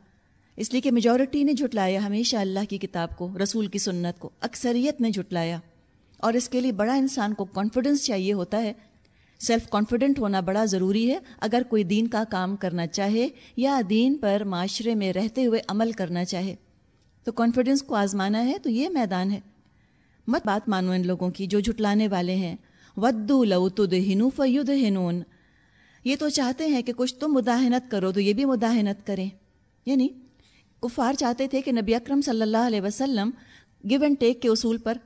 اس لیے کہ میجورٹی نے جھٹلایا ہمیشہ اللہ کی کتاب کو، رسول کی سنت کو، اکثریت نے جھٹلایا۔ اور اس کے لیے بڑا انسان کو کانفیڈنس چاہیے ہوتا ہے سیلف کانفیڈنٹ ہونا بڑا ضروری ہے۔ اگر کوئی دین کا کام کرنا چاہے یا دین پر معاشرے میں رہتے ہوئے عمل کرنا چاہے، تو کانفیڈنس کو آزمانا ہے، تو یہ میدان ہے۔ مت بات مانو ان لوگوں کی جو جھٹلانے والے ہیں۔ ودو لو تد ہنو فید ہنون یہ تو چاہتے ہیں کہ کچھ تم مداحنت کرو تو یہ بھی مداحنت کریں۔ یعنی کفار چاہتے تھے کہ نبی اکرم صلی اللہ علیہ وسلم گو اینڈ ٹیک کے اصول پر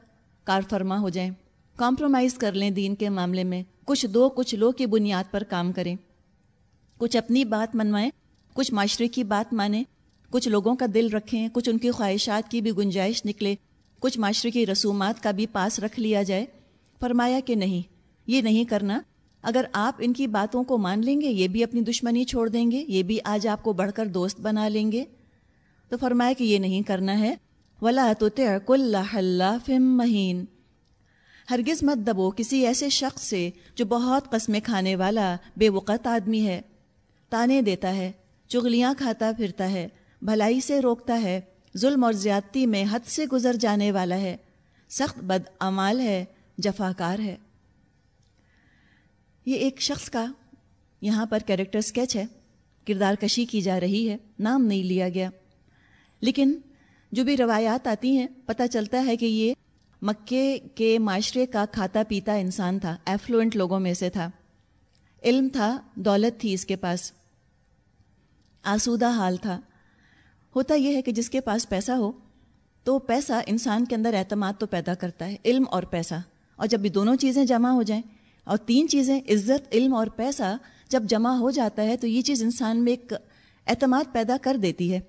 کار فرما ہو جائیں۔ کمپرومائز کر لیں دین کے معاملے میں۔ کچھ دو، کچھ لو کی بنیاد پر کام کریں۔ کچھ اپنی بات منوائیں، کچھ معاشرے کی بات مانیں۔ کچھ لوگوں کا دل رکھیں، کچھ ان کی خواہشات کی بھی گنجائش نکلے۔ کچھ معاشرے کی رسومات کا بھی پاس رکھ لیا جائے۔ فرمایا کہ نہیں، یہ نہیں کرنا۔ اگر آپ ان کی باتوں کو مان لیں گے، یہ بھی اپنی دشمنی چھوڑ دیں گے، یہ بھی آج آپ کو بڑھ کر دوست بنا لیں گے۔ تو فرمایا کہ یہ نہیں کرنا ہے۔ ولا تو اللہ فم مہین ہرگز مت دبو کسی ایسے شخص سے جو بہت قسمیں کھانے والا بے وقت آدمی ہے۔ تانے دیتا ہے، چغلیاں کھاتا پھرتا ہے، بھلائی سے روکتا ہے، ظلم اور زیادتی میں حد سے گزر جانے والا ہے۔ سخت بد امال ہے جفا کار ہے۔ یہ ایک شخص کا یہاں پر کیریکٹر اسکیچ ہے۔ کردار کشی کی جا رہی ہے، نام نہیں لیا گیا۔ لیکن جو بھی روایات آتی ہیں، پتہ چلتا ہے کہ یہ مکے کے معاشرے کا کھاتا پیتا انسان تھا ایفلوئنٹ لوگوں میں سے تھا۔ علم تھا، دولت تھی اس کے پاس۔ آسودہ حال تھا۔ ہوتا یہ ہے کہ جس کے پاس پیسہ ہو، تو پیسہ انسان کے اندر اعتماد تو پیدا کرتا ہے، علم اور پیسہ۔ اور جب بھی دونوں چیزیں جمع ہو جائیں، اور تین چیزیں، عزت، علم اور پیسہ جب جمع ہو جاتا ہے، تو یہ چیز انسان میں ایک اعتماد پیدا کر دیتی ہے۔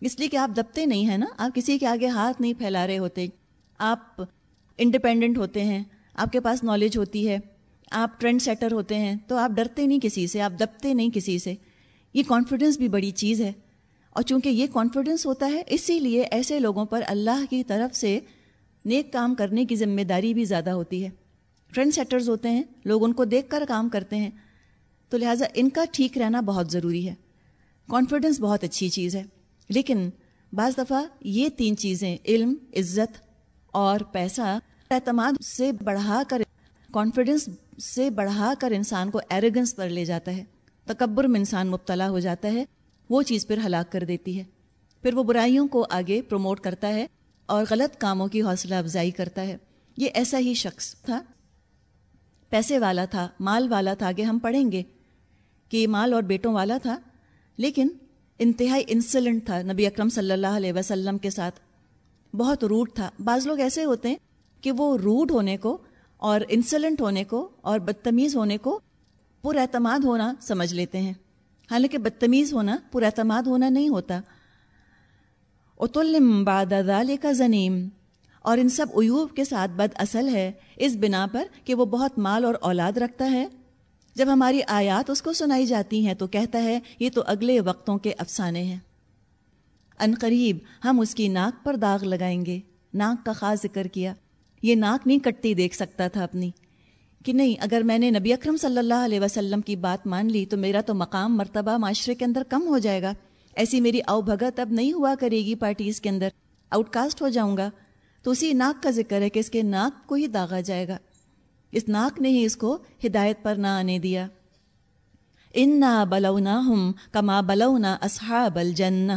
اس لیے کہ آپ دبتے نہیں ہیں نا، آپ کسی کے آگے ہاتھ نہیں پھیلا رہے ہوتے۔ آپ انڈیپینڈنٹ ہوتے ہیں، آپ کے پاس نالج ہوتی ہے، آپ ٹرینڈ سیٹر ہوتے ہیں، تو آپ ڈرتے نہیں کسی سے، آپ دبتے نہیں کسی سے۔ یہ کانفیڈنس بھی بڑی چیز ہے۔ اور چونکہ یہ کانفیڈنس ہوتا ہے، اسی لیے ایسے لوگوں پر اللہ کی طرف سے نیک کام کرنے کی ذمہ داری بھی زیادہ ہوتی ہے۔ ٹرینڈ سیٹرز ہوتے ہیں، لوگ ان کو دیکھ کر کام کرتے ہیں۔ تو لہٰذا ان کا ٹھیک رہنا بہت ضروری ہے۔ کانفیڈنس بہت اچھی چیز ہے۔ لیکن بعض دفعہ یہ تین چیزیں، علم، عزت اور پیسہ اعتماد سے بڑھا کر کانفیڈنس سے بڑھا کر انسان کو ایریگنس پر لے جاتا ہے، تکبر میں انسان مبتلا ہو جاتا ہے، وہ چیز پھر ہلاک کر دیتی ہے۔ پھر وہ برائیوں کو آگے پروموٹ کرتا ہے اور غلط کاموں کی حوصلہ افزائی کرتا ہے۔ یہ ایسا ہی شخص تھا۔ پیسے والا تھا، مال والا تھا، آگے ہم پڑھیں گے کہ یہ مال اور بیٹوں والا تھا، لیکن انتہائی انسلنٹ تھا۔ نبی اکرم صلی اللہ علیہ وسلم کے ساتھ بہت روڈ تھا۔ بعض لوگ ایسے ہوتے ہیں کہ وہ روڈ ہونے کو اور انسلنٹ ہونے کو اور بدتمیز ہونے کو پر اعتماد ہونا سمجھ لیتے ہیں۔ حالانکہ بدتمیز ہونا پر اعتماد ہونا نہیں ہوتا۔ اتلم باد کا زنیم اور ان سب ایوب کے ساتھ بد اصل ہے اس بنا پر کہ وہ بہت مال اور اولاد رکھتا ہے۔ جب ہماری آیات اس کو سنائی جاتی ہیں تو کہتا ہے یہ تو اگلے وقتوں کے افسانے ہیں۔ ان قریب ہم اس کی ناک پر داغ لگائیں گے۔ ناک کا خاص ذکر کیا۔ یہ ناک نہیں کٹتی دیکھ سکتا تھا اپنی۔ کہ نہیں، اگر میں نے نبی اکرم صلی اللہ علیہ وسلم کی بات مان لی تو میرا تو مقام مرتبہ معاشرے کے اندر کم ہو جائے گا۔ ایسی میری او بھگت اب نہیں ہوا کرے گی پارٹیز کے اندر۔ آؤٹ کاسٹ ہو جاؤں گا۔ تو اسی ناک کا ذکر ہے کہ اس کے ناک کو ہی داغا جائے گا۔ اس ناک نے ہی اس کو ہدایت پر نہ آنے دیا۔ ان نہ بلونا ہم کما بلونا اصحاب الجنہ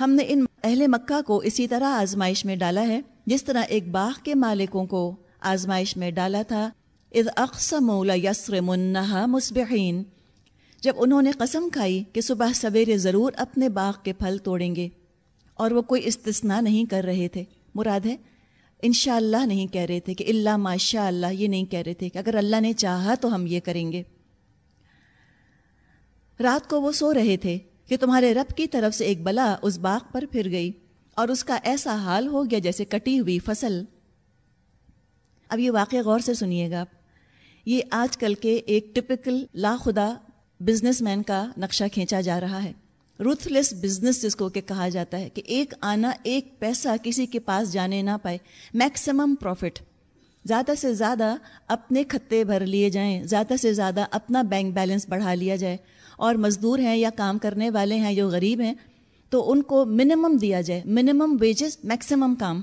ہم نے ان اہل مکہ کو اسی طرح آزمائش میں ڈالا ہے، جس طرح ایک باغ کے مالکوں کو آزمائش میں ڈالا تھا، اذ اقسم یسر منہا مصبحین۔ جب انہوں نے قسم کھائی کہ صبح سویرے ضرور اپنے باغ کے پھل توڑیں گے، اور وہ کوئی استثنا نہیں کر رہے تھے۔ مراد ہے انشاء اللہ نہیں کہہ رہے تھے کہ اللہ ماشاء اللہ یہ نہیں کہہ رہے تھے کہ اگر اللہ نے چاہا تو ہم یہ کریں گے۔ رات کو وہ سو رہے تھے۔ کہ تمہارے رب کی طرف سے ایک بلا اس باغ پر پھر گئی اور اس کا ایسا حال ہو گیا جیسے کٹی ہوئی فصل۔ اب یہ واقعہ غور سے سنیے گا۔ یہ آج کل کے ایک ٹپکل لا خدا بزنس مین کا نقشہ کھینچا جا رہا ہے۔ روتھ لیس بزنس جس کو کہ کہا جاتا ہے کہ ایک آنا ایک پیسہ کسی کے پاس جانے نہ پائے۔ میکسیمم پروفٹ زیادہ سے زیادہ اپنے کھتے بھر لیے جائیں، زیادہ سے زیادہ اپنا بینک بیلنس بڑھا لیا جائے۔ اور مزدور ہیں یا کام کرنے والے ہیں جو غریب ہیں، تو ان کو منیمم دیا جائے منیمم ویجز میکسیمم کام۔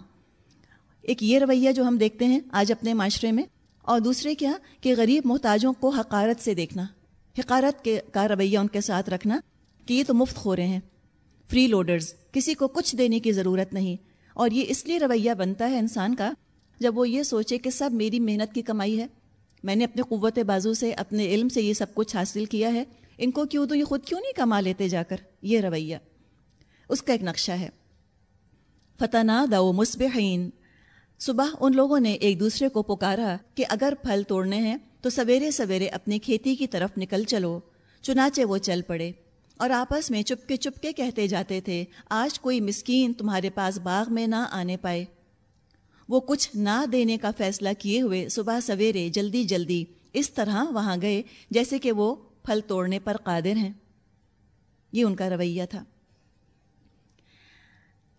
ایک یہ رویہ جو ہم دیکھتے ہیں آج اپنے معاشرے میں۔ اور دوسرے کیا؟ کہ غریب محتاجوں کو حقارت سے دیکھنا۔ حقارت کے کا رویہ ان کے ساتھ رکھنا کہ یہ تو مفت خو رہے ہیں۔ فری لوڈرز کسی کو کچھ دینے کی ضرورت نہیں۔ اور یہ اس لیے رویہ بنتا ہے انسان کا، جب وہ یہ سوچے کہ سب میری محنت کی کمائی ہے، میں نے اپنے قوت بازو سے، اپنے علم سے یہ سب کچھ حاصل کیا ہے ان کو کیوں تو یہ خود کیوں نہیں کما لیتے جا کر؟ یہ رویہ۔ اس کا ایک نقشہ ہے۔ فتح دو مصبحین صبح ان لوگوں نے ایک دوسرے کو پکارا کہ اگر پھل توڑنے ہیں تو سویرے سویرے اپنی کھیتی کی طرف نکل چلو، چنانچہ وہ چل پڑے۔ اور آپس میں چپ کے چپ کے کہتے جاتے تھے، آج کوئی مسکین تمہارے پاس باغ میں نہ آنے پائے۔ وہ کچھ نہ دینے کا فیصلہ کیے ہوئے صبح سویرے جلدی جلدی اس طرح وہاں گئے جیسے کہ وہ پھل توڑنے پر قادر ہیں۔ یہ ان کا رویہ تھا۔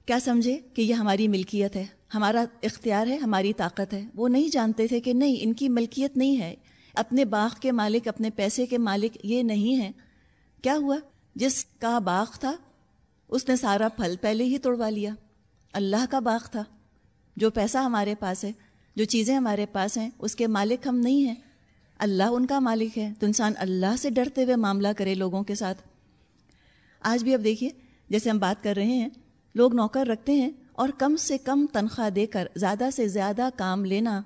کیا سمجھے کہ یہ ہماری ملکیت ہے؟ ہمارا اختیار ہے، ہماری طاقت ہے۔ وہ نہیں جانتے تھے کہ نہیں، ان کی ملکیت نہیں ہے۔ اپنے باغ کے مالک، اپنے پیسے کے مالک یہ نہیں ہیں۔ کیا ہوا؟ جس کا باغ تھا، اس نے سارا پھل پہلے ہی توڑوا لیا۔ اللہ کا باغ تھا۔ جو پیسہ ہمارے پاس ہے، جو چیزیں ہمارے پاس ہیں، اس کے مالک ہم نہیں ہیں۔ اللہ ان کا مالک ہے تو انسان اللہ سے ڈرتے ہوئے معاملہ کرے لوگوں کے ساتھ۔ آج بھی اب دیکھیے، جیسے ہم بات کر رہے ہیں، لوگ نوکر رکھتے ہیں اور کم سے کم تنخواہ دے کر، زیادہ سے زیادہ کام لینا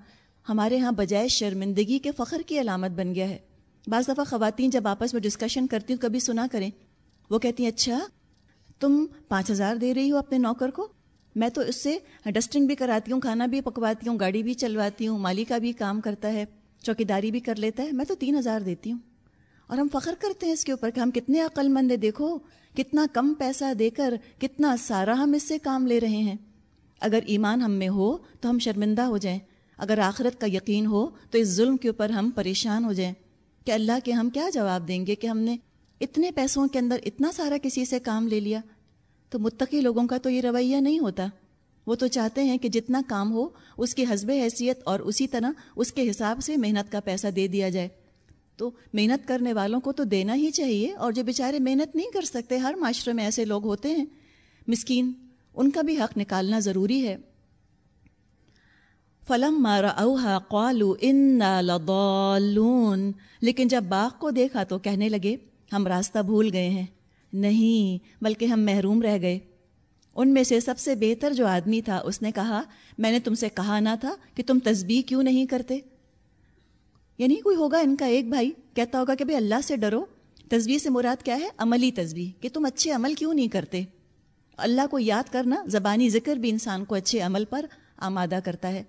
ہمارے ہاں بجائے شرمندگی کے فخر کی علامت بن گیا ہے۔ بعض دفعہ خواتین جب آپس میں ڈسکشن کرتی ہوں کبھی سنا کریں، وہ کہتی ہیں اچھا تم پانچ ہزار دے رہی ہو اپنے نوکر کو؟ میں تو اس سے ڈسٹنگ بھی کراتی ہوں، کھانا بھی پکواتی ہوں، گاڑی بھی چلواتی ہوں مالی کا بھی کام کرتا ہے۔ چوکی داری بھی کر لیتا ہے، میں تو تین ہزار دیتی ہوں۔ اور ہم فخر کرتے ہیں اس کے اوپر کہ ہم کتنے عقل مند ہیں، دیکھو، کتنا کم پیسہ دے کر کتنا سارا ہم اس سے کام لے رہے ہیں۔ اگر ایمان ہم میں ہو تو ہم شرمندہ ہو جائیں۔ اگر آخرت کا یقین ہو تو اس ظلم کے اوپر ہم پریشان ہو جائیں۔ کہ اللہ کے ہم کیا جواب دیں گے کہ ہم نے اتنے پیسوں کے اندر اتنا سارا کسی سے کام لے لیا؟ تو متقی لوگوں کا تو یہ رویہ نہیں ہوتا۔ وہ تو چاہتے ہیں کہ جتنا کام ہو، اس کی حسب حیثیت اور اسی طرح اس کے حساب سے محنت کا پیسہ دے دیا جائے۔ تو محنت کرنے والوں کو تو دینا ہی چاہیے، اور جو بیچارے محنت نہیں کر سکتے، ہر معاشرے میں ایسے لوگ ہوتے ہیں۔ مسکین، ان کا بھی حق نکالنا ضروری ہے۔ فلم مارا اوہا قالو ان لضالون۔ لیکن جب باغ کو دیکھا تو کہنے لگے، ہم راستہ بھول گئے ہیں۔ نہیں، بلکہ ہم محروم رہ گئے۔ ان میں سے سب سے بہتر جو آدمی تھا، اس نے کہا، میں نے تم سے کہا نہ تھا کہ تم تسبیح کیوں نہیں کرتے۔ یعنی کوئی ہوگا ان کا ایک بھائی کہتا ہوگا کہ بھائی اللہ سے ڈرو۔ تصویر سے مراد کیا ہے؟ عملی تصویر کہ تم اچھے عمل کیوں نہیں کرتے۔ اللہ کو یاد کرنا زبانی ذکر بھی انسان کو اچھے عمل پر آمادہ کرتا ہے۔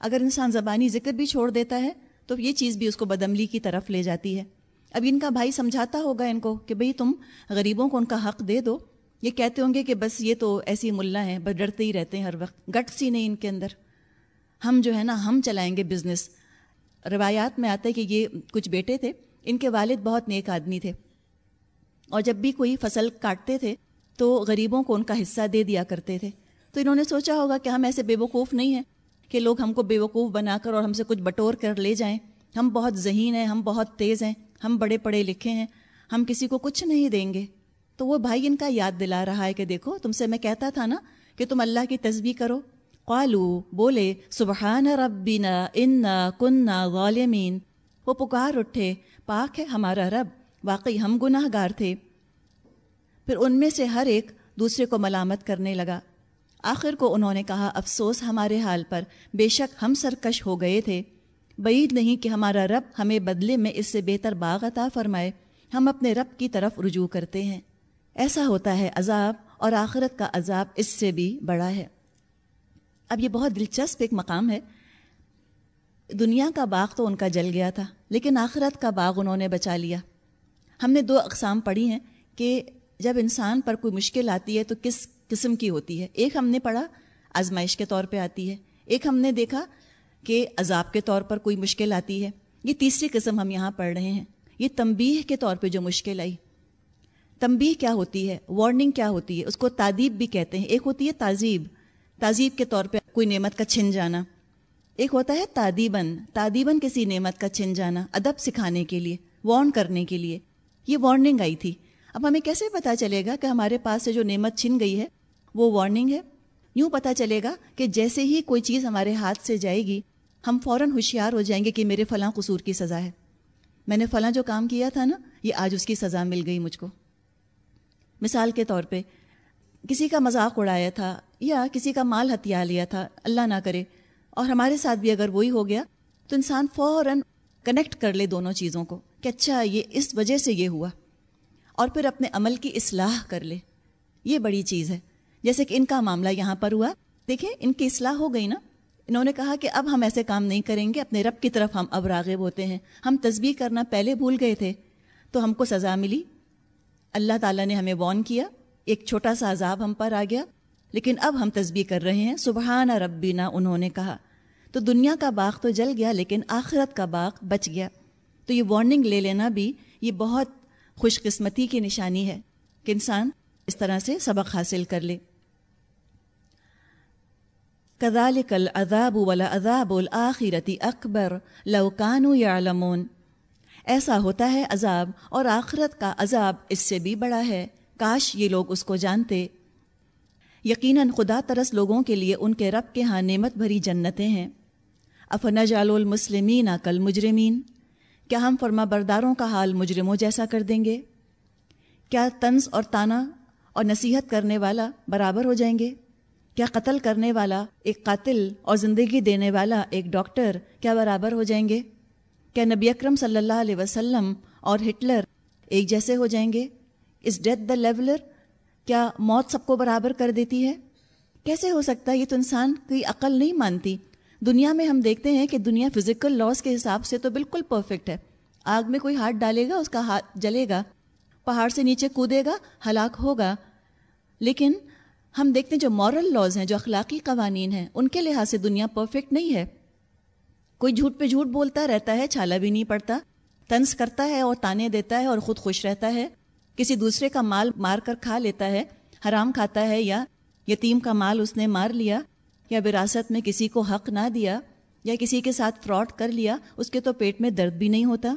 اگر انسان زبانی ذکر بھی چھوڑ دیتا ہے، تو یہ چیز بھی اس کو بدملی کی طرف لے جاتی ہے۔ اب ان کا بھائی سمجھاتا ہوگا ان کو کہ بھئی تم غریبوں کو ان کا حق دے دو۔ یہ کہتے ہوں گے کہ بس یہ تو ایسی ملا ہیں، بس ڈرتے ہی رہتے ہیں ہر وقت۔ گٹ سی نہیں ان کے اندر۔ ہم جو ہے نا، ہم چلائیں گے بزنس روایات میں آتا ہے کہ یہ کچھ بیٹے تھے، ان کے والد بہت نیک آدمی تھے۔ اور جب بھی کوئی فصل کاٹتے تھے تو غریبوں کو ان کا حصہ دے دیا کرتے تھے۔ تو انہوں نے سوچا ہوگا کہ ہم ایسے بے وقوف نہیں ہیں کہ لوگ ہم کو بے وقوف بنا کر اور ہم سے کچھ بٹور کر لے جائیں۔ ہم بہت ذہین ہیں، ہم بہت تیز ہیں، ہم بڑے پڑھے لکھے ہیں، ہم کسی کو کچھ نہیں دیں گے۔ تو وہ بھائی ان کا یاد دلا رہا ہے کہ دیکھو، تم سے میں کہتا تھا نا کہ تم اللہ کی تصویر کرو۔ قالو، بولے، سبحان ربنا ان کننا غالمین وہ پکار اٹھے، پاک ہے ہمارا رب، واقعی ہم گناہ گار تھے۔ پھر ان میں سے ہر ایک دوسرے کو ملامت کرنے لگا۔ آخر کو انہوں نے کہا، افسوس ہمارے حال پر، بے شک ہم سرکش ہو گئے تھے۔ بعید نہیں کہ ہمارا رب ہمیں بدلے میں اس سے بہتر باغ عطا فرمائے۔ ہم اپنے رب کی طرف رجوع کرتے ہیں۔ ایسا ہوتا ہے عذاب اور آخرت کا عذاب اس سے بھی بڑا ہے۔ اب یہ بہت دلچسپ ایک مقام ہے۔ دنیا کا باغ تو ان کا جل گیا تھا، لیکن آخرت کا باغ انہوں نے بچا لیا۔ ہم نے دو اقسام پڑھی ہیں کہ جب انسان پر کوئی مشکل آتی ہے تو کس قسم کی ہوتی ہے۔ ایک ہم نے پڑھا آزمائش کے طور پہ آتی ہے، ایک ہم نے دیکھا کہ عذاب کے طور پر کوئی مشکل آتی ہے۔ یہ تیسری قسم ہم یہاں پڑھ رہے ہیں۔ یہ تنبیہ کے طور پہ جو مشکل آئی۔ تنبیہ کیا ہوتی ہے؟ وارننگ کیا ہوتی ہے؟ اس کو تعدیب بھی کہتے ہیں۔ ایک ہوتی ہے تعزیب تعزیب کے طور پہ کوئی نعمت کا چھن جانا۔ ایک ہوتا ہے تعدیباً تعدیباً کسی نعمت کا چھن جانا ادب سکھانے کے لیے وارن کرنے کے لیے۔ یہ وارننگ آئی تھی۔ اب ہمیں کیسے پتہ چلے گا کہ ہمارے پاس سے جو نعمت چھن گئی ہے، وہ وارننگ ہے؟ یوں پتہ چلے گا کہ جیسے ہی کوئی چیز ہمارے ہاتھ سے جائے گی، ہم فوراً ہوشیار ہو جائیں گے کہ میرے فلاں قصور کی سزا ہے۔ میں نے فلاں جو کام کیا تھا نا، یہ آج اس کی سزا مل گئی مجھ کو۔ مثال کے طور پہ، کسی کا مذاق اڑایا تھا یا کسی کا مال ہتھیا لیا تھا، اللہ نہ کرے، اور ہمارے ساتھ بھی اگر وہی ہو گیا، تو انسان فوراً کنیکٹ کر لے دونوں چیزوں کو کہ اچھا یہ اس وجہ سے یہ ہوا، اور پھر اپنے عمل کی اصلاح کر لے۔ یہ بڑی چیز ہے۔ جیسے کہ ان کا معاملہ یہاں پر ہوا۔ دیکھیں، ان کی اصلاح ہو گئی نا۔ انہوں نے کہا کہ اب ہم ایسے کام نہیں کریں گے، اپنے رب کی طرف ہم اب راغب ہوتے ہیں۔ ہم تصویر کرنا پہلے بھول گئے تھے، تو ہم کو سزا ملی۔ اللہ تعالیٰ نے ہمیں وان کیا، ایک چھوٹا سا عذاب ہم پر آ گیا۔ لیکن اب ہم تصویر کر رہے ہیں سبحانہ ربینا انہوں نے کہا۔ تو دنیا کا باغ تو جل گیا، لیکن آخرت کا باغ بچ گیا۔ تو یہ وارننگ لے لینا بھی یہ بہت خوش قسمتی کی نشانی ہے کہ انسان اس طرح سے سبق حاصل کر لے۔ کدالک العذاب والعذاب الآخرتی اکبر لوکانو یعلمون۔ ایسا ہوتا ہے عذاب اور آخرت کا عذاب اس سے بھی بڑا ہے۔ کاش یہ لوگ اس کو جانتے۔ یقیناً خدا ترس لوگوں کے لیے ان کے رب کے ہاں نعمت بھری جنتیں ہیں۔ افن جال المسلمین کل مجرمین۔ کیا ہم فرما برداروں کا حال مجرموں جیسا کر دیں گے؟ کیا طنز اور تانا اور نصیحت کرنے والا برابر ہو جائیں گے؟ کیا قتل کرنے والا ایک قاتل اور زندگی دینے والا ایک ڈاکٹر کیا برابر ہو جائیں گے؟ کیا نبی اکرم صلی اللہ علیہ وسلم اور ہٹلر ایک جیسے ہو جائیں گے؟ اس ڈیتھ دا لیولر کیا موت سب کو برابر کر دیتی ہے؟ کیسے ہو سکتا ہے یہ تو انسان کی عقل نہیں مانتی؟ دنیا میں ہم دیکھتے ہیں کہ دنیا فزیکل لاس کے حساب سے تو بالکل پرفیکٹ ہے۔ آگ میں کوئی ہاتھ ڈالے گا، اس کا ہاتھ جلے گا۔ پہاڑ سے نیچے کودے گا، ہلاک ہوگا۔ لیکن ہم دیکھتے ہیں جو مورل لاز ہیں، جو اخلاقی قوانین ہیں، ان کے لحاظ سے دنیا پرفیکٹ نہیں ہے۔ کوئی جھوٹ پہ جھوٹ بولتا رہتا ہے، چھالا بھی نہیں پڑتا۔ طنز کرتا ہے اور تانے دیتا ہے اور خود خوش رہتا ہے۔ کسی دوسرے کا مال مار کر کھا لیتا ہے، حرام کھاتا ہے یا یتیم کا مال اس نے مار لیا یا وراثت میں کسی کو حق نہ دیا یا کسی کے ساتھ فراڈ کر لیا، اس کے تو پیٹ میں درد بھی نہیں ہوتا۔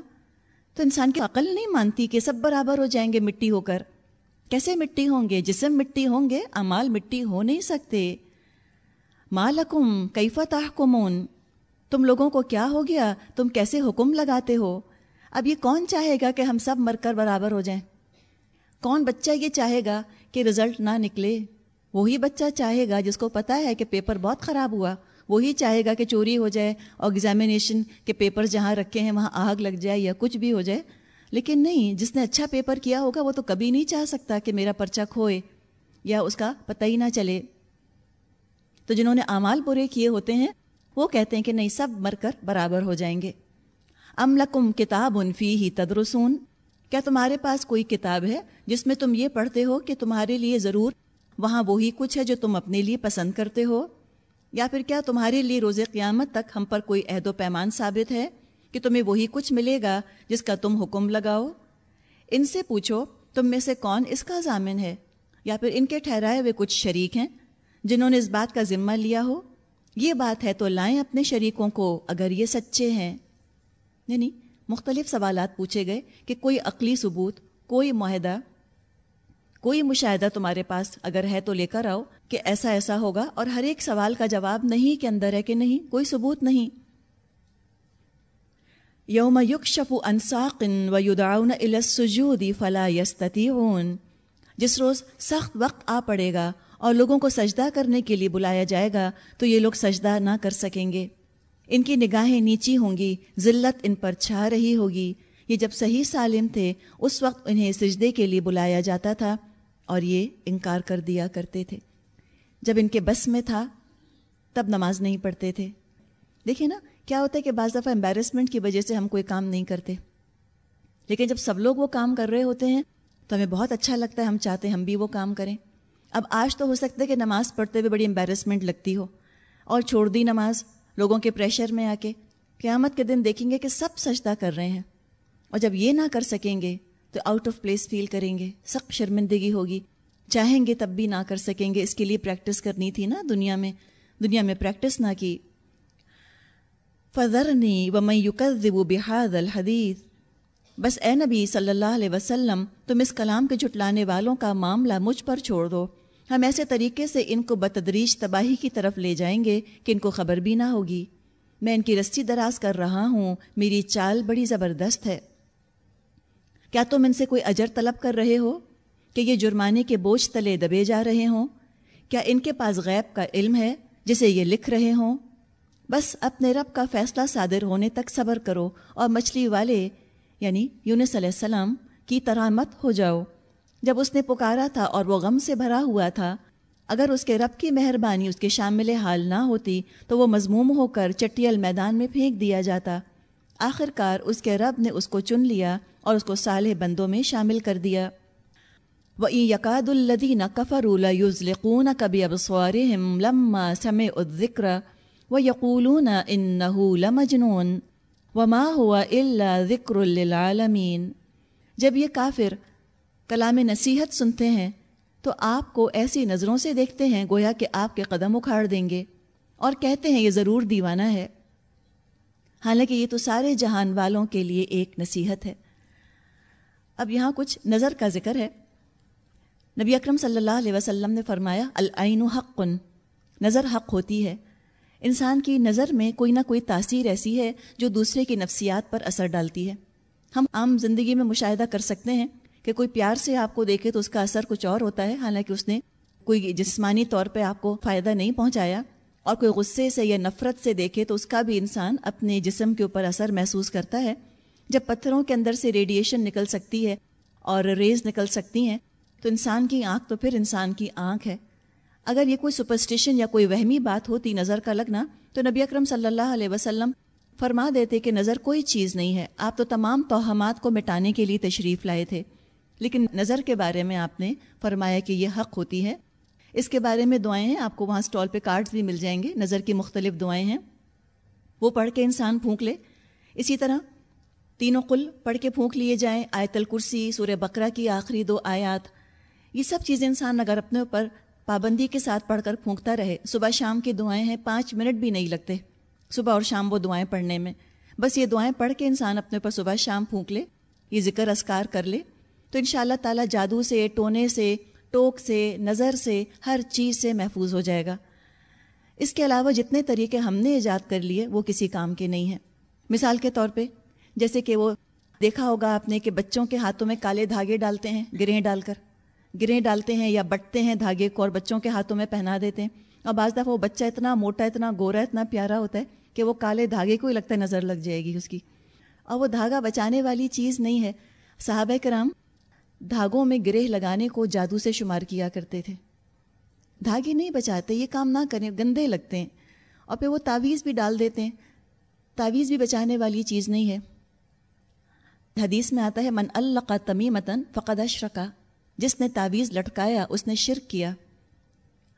تو انسان کی عقل نہیں مانتی کہ سب برابر ہو جائیں گے مٹی ہو کر۔ کیسے مٹی ہوں گے؟ جسم مٹی ہوں گے، امال مٹی ہو نہیں سکتے۔ مالکم کیفت تحکمون؟ تم لوگوں کو کیا ہو گیا؟ تم کیسے حکم لگاتے ہو؟ اب یہ کون چاہے گا کہ ہم سب مر کر برابر ہو جائیں؟ کون بچہ یہ چاہے گا کہ رزلٹ نہ نکلے؟ وہی بچہ چاہے گا جس کو پتا ہے کہ پیپر بہت خراب ہوا۔ وہی چاہے گا کہ چوری ہو جائے اور ایگزامینیشن کے پیپر جہاں رکھے ہیں وہاں آگ لگ جائے یا کچھ بھی ہو جائے۔ لیکن نہیں، جس نے اچھا پیپر کیا ہوگا وہ تو کبھی نہیں چاہ سکتا کہ میرا پرچہ کھوئے یا اس کا پتہ ہی نہ چلے۔ تو جنہوں نے اعمال برے کیے ہوتے ہیں وہ کہتے ہیں کہ نہیں، سب مر کر برابر ہو جائیں گے۔ ام لکم کتاب انفی ہی تدرسون۔ کیا تمہارے پاس کوئی کتاب ہے جس میں تم یہ پڑھتے ہو کہ تمہارے لیے ضرور وہاں وہی کچھ ہے جو تم اپنے لیے پسند کرتے ہو؟ یا پھر کیا تمہارے لیے روز قیامت تک ہم پر کوئی عہد و پیمان ثابت ہے کہ تمہیں وہی کچھ ملے گا جس کا تم حکم لگاؤ؟ ان سے پوچھو، تم میں سے کون اس کا ضامن ہے؟ یا پھر ان کے ٹھہرائے ہوئے کچھ شریک ہیں جنہوں نے اس بات کا ذمہ لیا ہو؟ یہ بات ہے تو لائیں اپنے شریکوں کو اگر یہ سچے ہیں۔ یعنی مختلف سوالات پوچھے گئے کہ کوئی عقلی ثبوت، کوئی معاہدہ، کوئی مشاہدہ تمہارے پاس اگر ہے تو لے کر آؤ کہ ایسا ایسا ہوگا اور ہر ایک سوال کا جواب نہیں کہ اندر ہے کہ نہیں، کوئی ثبوت نہیں۔ یوم یکشف انساق و یدعون الى السجود فلا یستطیعون۔ جس روز سخت وقت آ پڑے گا اور لوگوں کو سجدہ کرنے کے لیے بلایا جائے گا تو یہ لوگ سجدہ نہ کر سکیں گے۔ ان کی نگاہیں نیچی ہوں گی، ذلت ان پر چھا رہی ہوگی۔ یہ جب صحیح سالم تھے، اس وقت انہیں سجدے کے لیے بلایا جاتا تھا اور یہ انکار کر دیا کرتے تھے۔ جب ان کے بس میں تھا، تب نماز نہیں پڑھتے تھے۔ دیکھیں نا، کیا ہوتا ہے کہ بعض دفعہ امبیرسمنٹ کی وجہ سے ہم کوئی کام نہیں کرتے۔ لیکن جب سب لوگ وہ کام کر رہے ہوتے ہیں، تو ہمیں بہت اچھا لگتا ہے، ہم چاہتے ہیں ہم بھی وہ کام کریں۔ اب آج تو ہو سکتا ہے کہ نماز پڑھتے ہوئے بڑی امبیرسمنٹ لگتی ہو اور چھوڑ دی نماز لوگوں کے پریشر میں آ کے۔ قیامت کے دن دیکھیں گے کہ سب سجدہ کر رہے ہیں۔ اور جب یہ نہ کر سکیں گے تو آؤٹ آف پلیس فیل کریں گے۔ سخت شرمندگی ہوگی۔ چاہیں گے تب بھی نہ کر سکیں گے۔ اس کے لیے پریکٹس کرنی تھی نا دنیا میں۔ دنیا میں پریکٹس نہ کی۔ فضرنی و میں یوکز و بحاد الحدیث بس اے نبی صلی اللہ علیہ وسلم، تم اس کلام کے جھٹلانے والوں کا معاملہ مجھ پر چھوڑ دو۔ ہم ایسے طریقے سے ان کو بتدریج تباہی کی طرف لے جائیں گے کہ ان کو خبر بھی نہ ہوگی۔ میں ان کی رسی دراز کر رہا ہوں، میری چال بڑی زبردست ہے۔ کیا تم ان سے کوئی اجر طلب کر رہے ہو؟ کہ یہ جرمانے کے بوجھ تلے دبے جا رہے ہوں؟ کیا ان کے پاس غیب کا علم ہے جسے یہ لکھ رہے ہوں؟ بس اپنے رب کا فیصلہ صادر ہونے تک صبر کرو اور مچھلی والے یعنی یونس علیہ السلام، کی طرح مت ہو جاؤ۔ جب اس نے پکارا تھا اور وہ غم سے بھرا ہوا تھا، اگر اس کے رب کی مہربانی اس کے شامل حال نہ ہوتی، تو وہ مضموم ہو کر چٹیل میدان میں پھینک دیا جاتا۔ آخر کار اس کے رب نے اس کو چن لیا اور اس کو صالح بندوں میں شامل کر دیا۔ وہ یقاد الدین کفر الزلقون کبھی ابسوار لما سم ذکر و یقولون ان کلام نصیحت سنتے ہیں، تو آپ کو ایسی نظروں سے دیکھتے ہیں گویا کہ آپ کے قدم اکھاڑ دیں گے اور کہتے ہیں یہ ضرور دیوانہ ہے۔ حالانکہ یہ تو سارے جہان والوں کے لیے ایک نصیحت ہے۔ اب یہاں کچھ نظر کا ذکر ہے۔ نبی اکرم صلی اللہ علیہ وسلم نے فرمایا، العین حق، نظر حق ہوتی ہے۔ انسان کی نظر میں کوئی نہ کوئی تاثیر ایسی ہے جو دوسرے کی نفسیات پر اثر ڈالتی ہے۔ ہم عام زندگی میں مشاہدہ کر سکتے ہیں۔ کہ کوئی پیار سے آپ کو دیکھے تو اس کا اثر کچھ اور ہوتا ہے۔ حالانکہ اس نے کوئی جسمانی طور پہ آپ کو فائدہ نہیں پہنچایا اور کوئی غصے سے یا نفرت سے دیکھے تو اس کا بھی انسان اپنے جسم کے اوپر اثر محسوس کرتا ہے۔ جب پتھروں کے اندر سے ریڈیشن نکل سکتی ہے اور ریز نکل سکتی ہیں تو انسان کی آنکھ تو پھر انسان کی آنکھ ہے۔ اگر یہ کوئی سپرسٹیشن یا کوئی وہمی بات ہوتی نظر کا لگنا تو نبی اکرم صلی اللہ علیہ وسلم فرما دیتے کہ نظر کوئی چیز نہیں ہے۔ آپ تو تمام توہمات کو مٹانے کے لیے تشریف لائے تھے۔ لیکن نظر کے بارے میں آپ نے فرمایا کہ یہ حق ہوتی ہے۔ اس کے بارے میں دعائیں ہیں، آپ کو وہاں اسٹال پہ کارڈز بھی مل جائیں گے۔ نظر کی مختلف دعائیں ہیں۔ وہ پڑھ کے انسان پھونک لے۔ اسی طرح تینوں قل پڑھ کے پھونک لیے جائیں۔ آیت الکرسی، سورہ بکرا کی آخری دو آیات۔ یہ سب چیزیں انسان اگر اپنے اوپر پابندی کے ساتھ پڑھ کر پھونکتا رہے، صبح شام کی دعائیں ہیں، پانچ منٹ بھی نہیں لگتے۔ صبح اور شام وہ دعائیں پڑھنے میں۔ بس یہ دعائیں پڑھ کے انسان اپنے اوپر صبح شام پھونک لے، یہ ذکر اسکار کر لے۔ تو ان شاء اللہ تعالیٰ جادو سے، ٹونے سے، ٹوک سے، نظر سے ہر چیز سے محفوظ ہو جائے گا۔ اس کے علاوہ جتنے طریقے ہم نے ایجاد کر لیے وہ کسی کام کے نہیں ہیں۔ مثال کے طور پہ، جیسے کہ وہ دیکھا ہوگا آپ نے کہ بچوں کے ہاتھوں میں کالے دھاگے ڈالتے ہیں گریں ڈال کر۔ گریں ڈالتے ہیں یا بٹتے ہیں دھاگے کو اور بچوں کے ہاتھوں میں پہنا دیتے ہیں۔ اور بعض دفعہ وہ بچہ اتنا موٹا، اتنا گورا، اتنا پیارا ہوتا ہے کہ وہ کالے دھاگے کو ہی لگتا ہے نظر لگ جائے گی اس کی۔ اور وہ دھاگا بچانے والی چیز نہیں ہے۔ صحابہ کرام دھاگوں میں گرہ لگانے کو جادو سے شمار کیا کرتے تھے۔ دھاگے نہیں بچاتے، یہ کام نہ کریں، گندے لگتے ہیں۔ اور پھر وہ تعویذ بھی ڈال دیتے ہیں۔ تعویذ بھی بچانے والی چیز نہیں ہے۔ حدیث میں آتا ہے، من اللہ کا تمی متن فقد اشرکا جس نے تعویذ لٹکایا، اس نے شرک کیا۔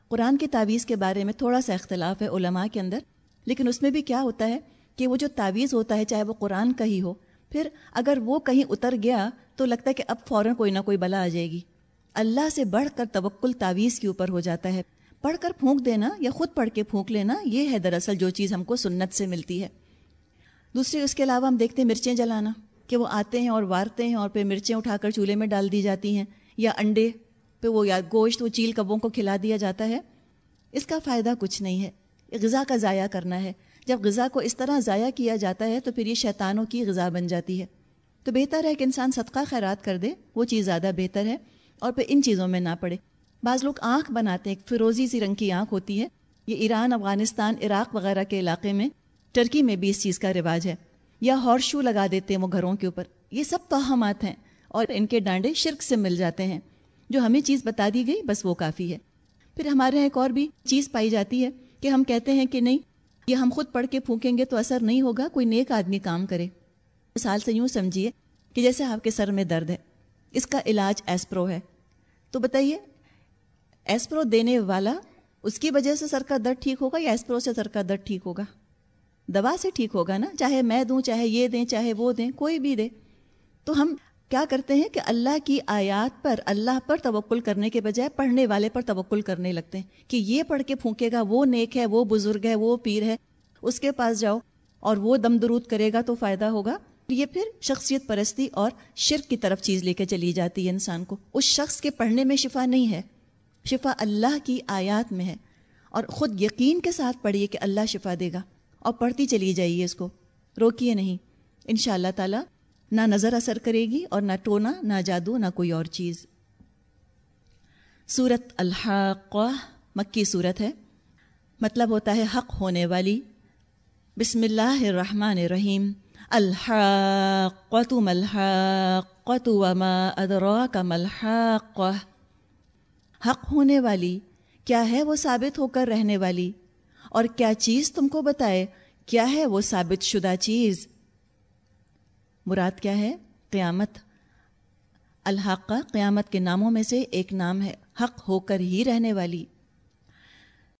قرآن کی تعویذ کے بارے میں تھوڑا سا اختلاف ہے علماء کے اندر، لیکن اس میں بھی کیا ہوتا ہے کہ وہ جو تعویذ ہوتا ہے، چاہے وہ قرآن کا ہی ہو پھر اگر وہ کہیں اتر گیا تو لگتا ہے کہ اب فوراً کوئی نہ کوئی بلا آ جائے گی۔ اللہ سے بڑھ کر توکل تعویذ کے اوپر ہو جاتا ہے۔ پڑھ کر پھونک دینا یا خود پڑھ کے پھونک لینا، یہ ہے دراصل جو چیز ہم کو سنت سے ملتی ہے۔ دوسری، اس کے علاوہ ہم دیکھتے ہیں مرچیں جلانا، کہ وہ آتے ہیں اور وارتے ہیں اور پھر مرچیں اٹھا کر چولہے میں ڈال دی جاتی ہیں، یا انڈے پہ وہ، یا گوشت، وہ چیل کبوں کو کھلا دیا جاتا ہے۔ اس کا فائدہ کچھ نہیں ہے۔ غذا کا ضائع کرنا ہے۔ جب غذا کو اس طرح ضائع کیا جاتا ہے تو پھر یہ شیطانوں کی غذا بن جاتی ہے۔ تو بہتر ہے کہ انسان صدقہ خیرات کر دے، وہ چیز زیادہ بہتر ہے اور پھر ان چیزوں میں نہ پڑے۔ بعض لوگ آنکھ بناتے ہیں، ایک فروزی سی رنگ کی آنکھ ہوتی ہے۔ یہ ایران، افغانستان، عراق وغیرہ کے علاقے میں ٹرکی میں بھی اس چیز کا رواج ہے۔ یا ہارش شو لگا دیتے ہیں وہ گھروں کے اوپر۔ یہ سب توہمات ہیں اور ان کے ڈانڈے شرک سے مل جاتے ہیں۔ جو ہمیں چیز بتا دی گئی، بس وہ کافی ہے۔ پھر ہمارے یہاں ایک اور بھی چیز پائی جاتی ہے کہ ہم کہتے ہیں کہ نہیں یہ ہم خود پڑھ کے پھونکیں گے تو اثر نہیں ہوگا، کوئی نیک آدمی کام کرے۔ مثال سے یوں سمجھیے کہ جیسے آپ کے سر میں درد ہے، اس کا علاج ایسپرو ہے۔ تو بتائیے، ایسپرو دینے والا اس کی وجہ سے سر کا درد ٹھیک ہوگا یا ایسپرو سے سر کا درد ٹھیک ہوگا؟ دوا سے ٹھیک ہوگا نا، چاہے میں دوں، چاہے یہ دیں، چاہے وہ دیں، کوئی بھی دے۔ تو ہم کیا کرتے ہیں کہ اللہ کی آیات پر، اللہ پر توکل کرنے کے بجائے پڑھنے والے پر توکل کرنے لگتے ہیں کہ یہ پڑھ کے پھونکے گا، وہ نیک ہے، وہ بزرگ ہے، وہ پیر ہے، اس کے پاس جاؤ اور وہ دم درود کرے گا تو فائدہ ہوگا۔ یہ پھر شخصیت پرستی اور شرک کی طرف چیز لے کے چلی جاتی ہے انسان کو۔ اس شخص کے پڑھنے میں شفا نہیں ہے۔ شفا اللہ کی آیات میں ہے اور خود یقین کے ساتھ پڑھیے کہ اللہ شفا دے گا اور پڑھتی چلی جائیے اس کو۔ روکیے نہیں۔ ان شاء اللہ تعالیٰ نہ نظر اثر کرے گی اور نہ ٹونا، نہ جادو، نہ کوئی اور چیز۔ صورت الحق مکی صورت ہے۔ مطلب ہوتا ہے حق ہونے والی۔ بسم اللہ الرحمن الرحیم۔ الحق ملحق وما ادراک ملحق حق ہونے والی، کیا ہے وہ ثابت ہو کر رہنے والی؟ اور کیا چیز تم کو بتائے، کیا ہے وہ ثابت شدہ چیز؟ مراد کیا ہے؟ قیامت. الحقہ قیامت کے ناموں میں سے ایک نام ہے، حق ہو کر ہی رہنے والی.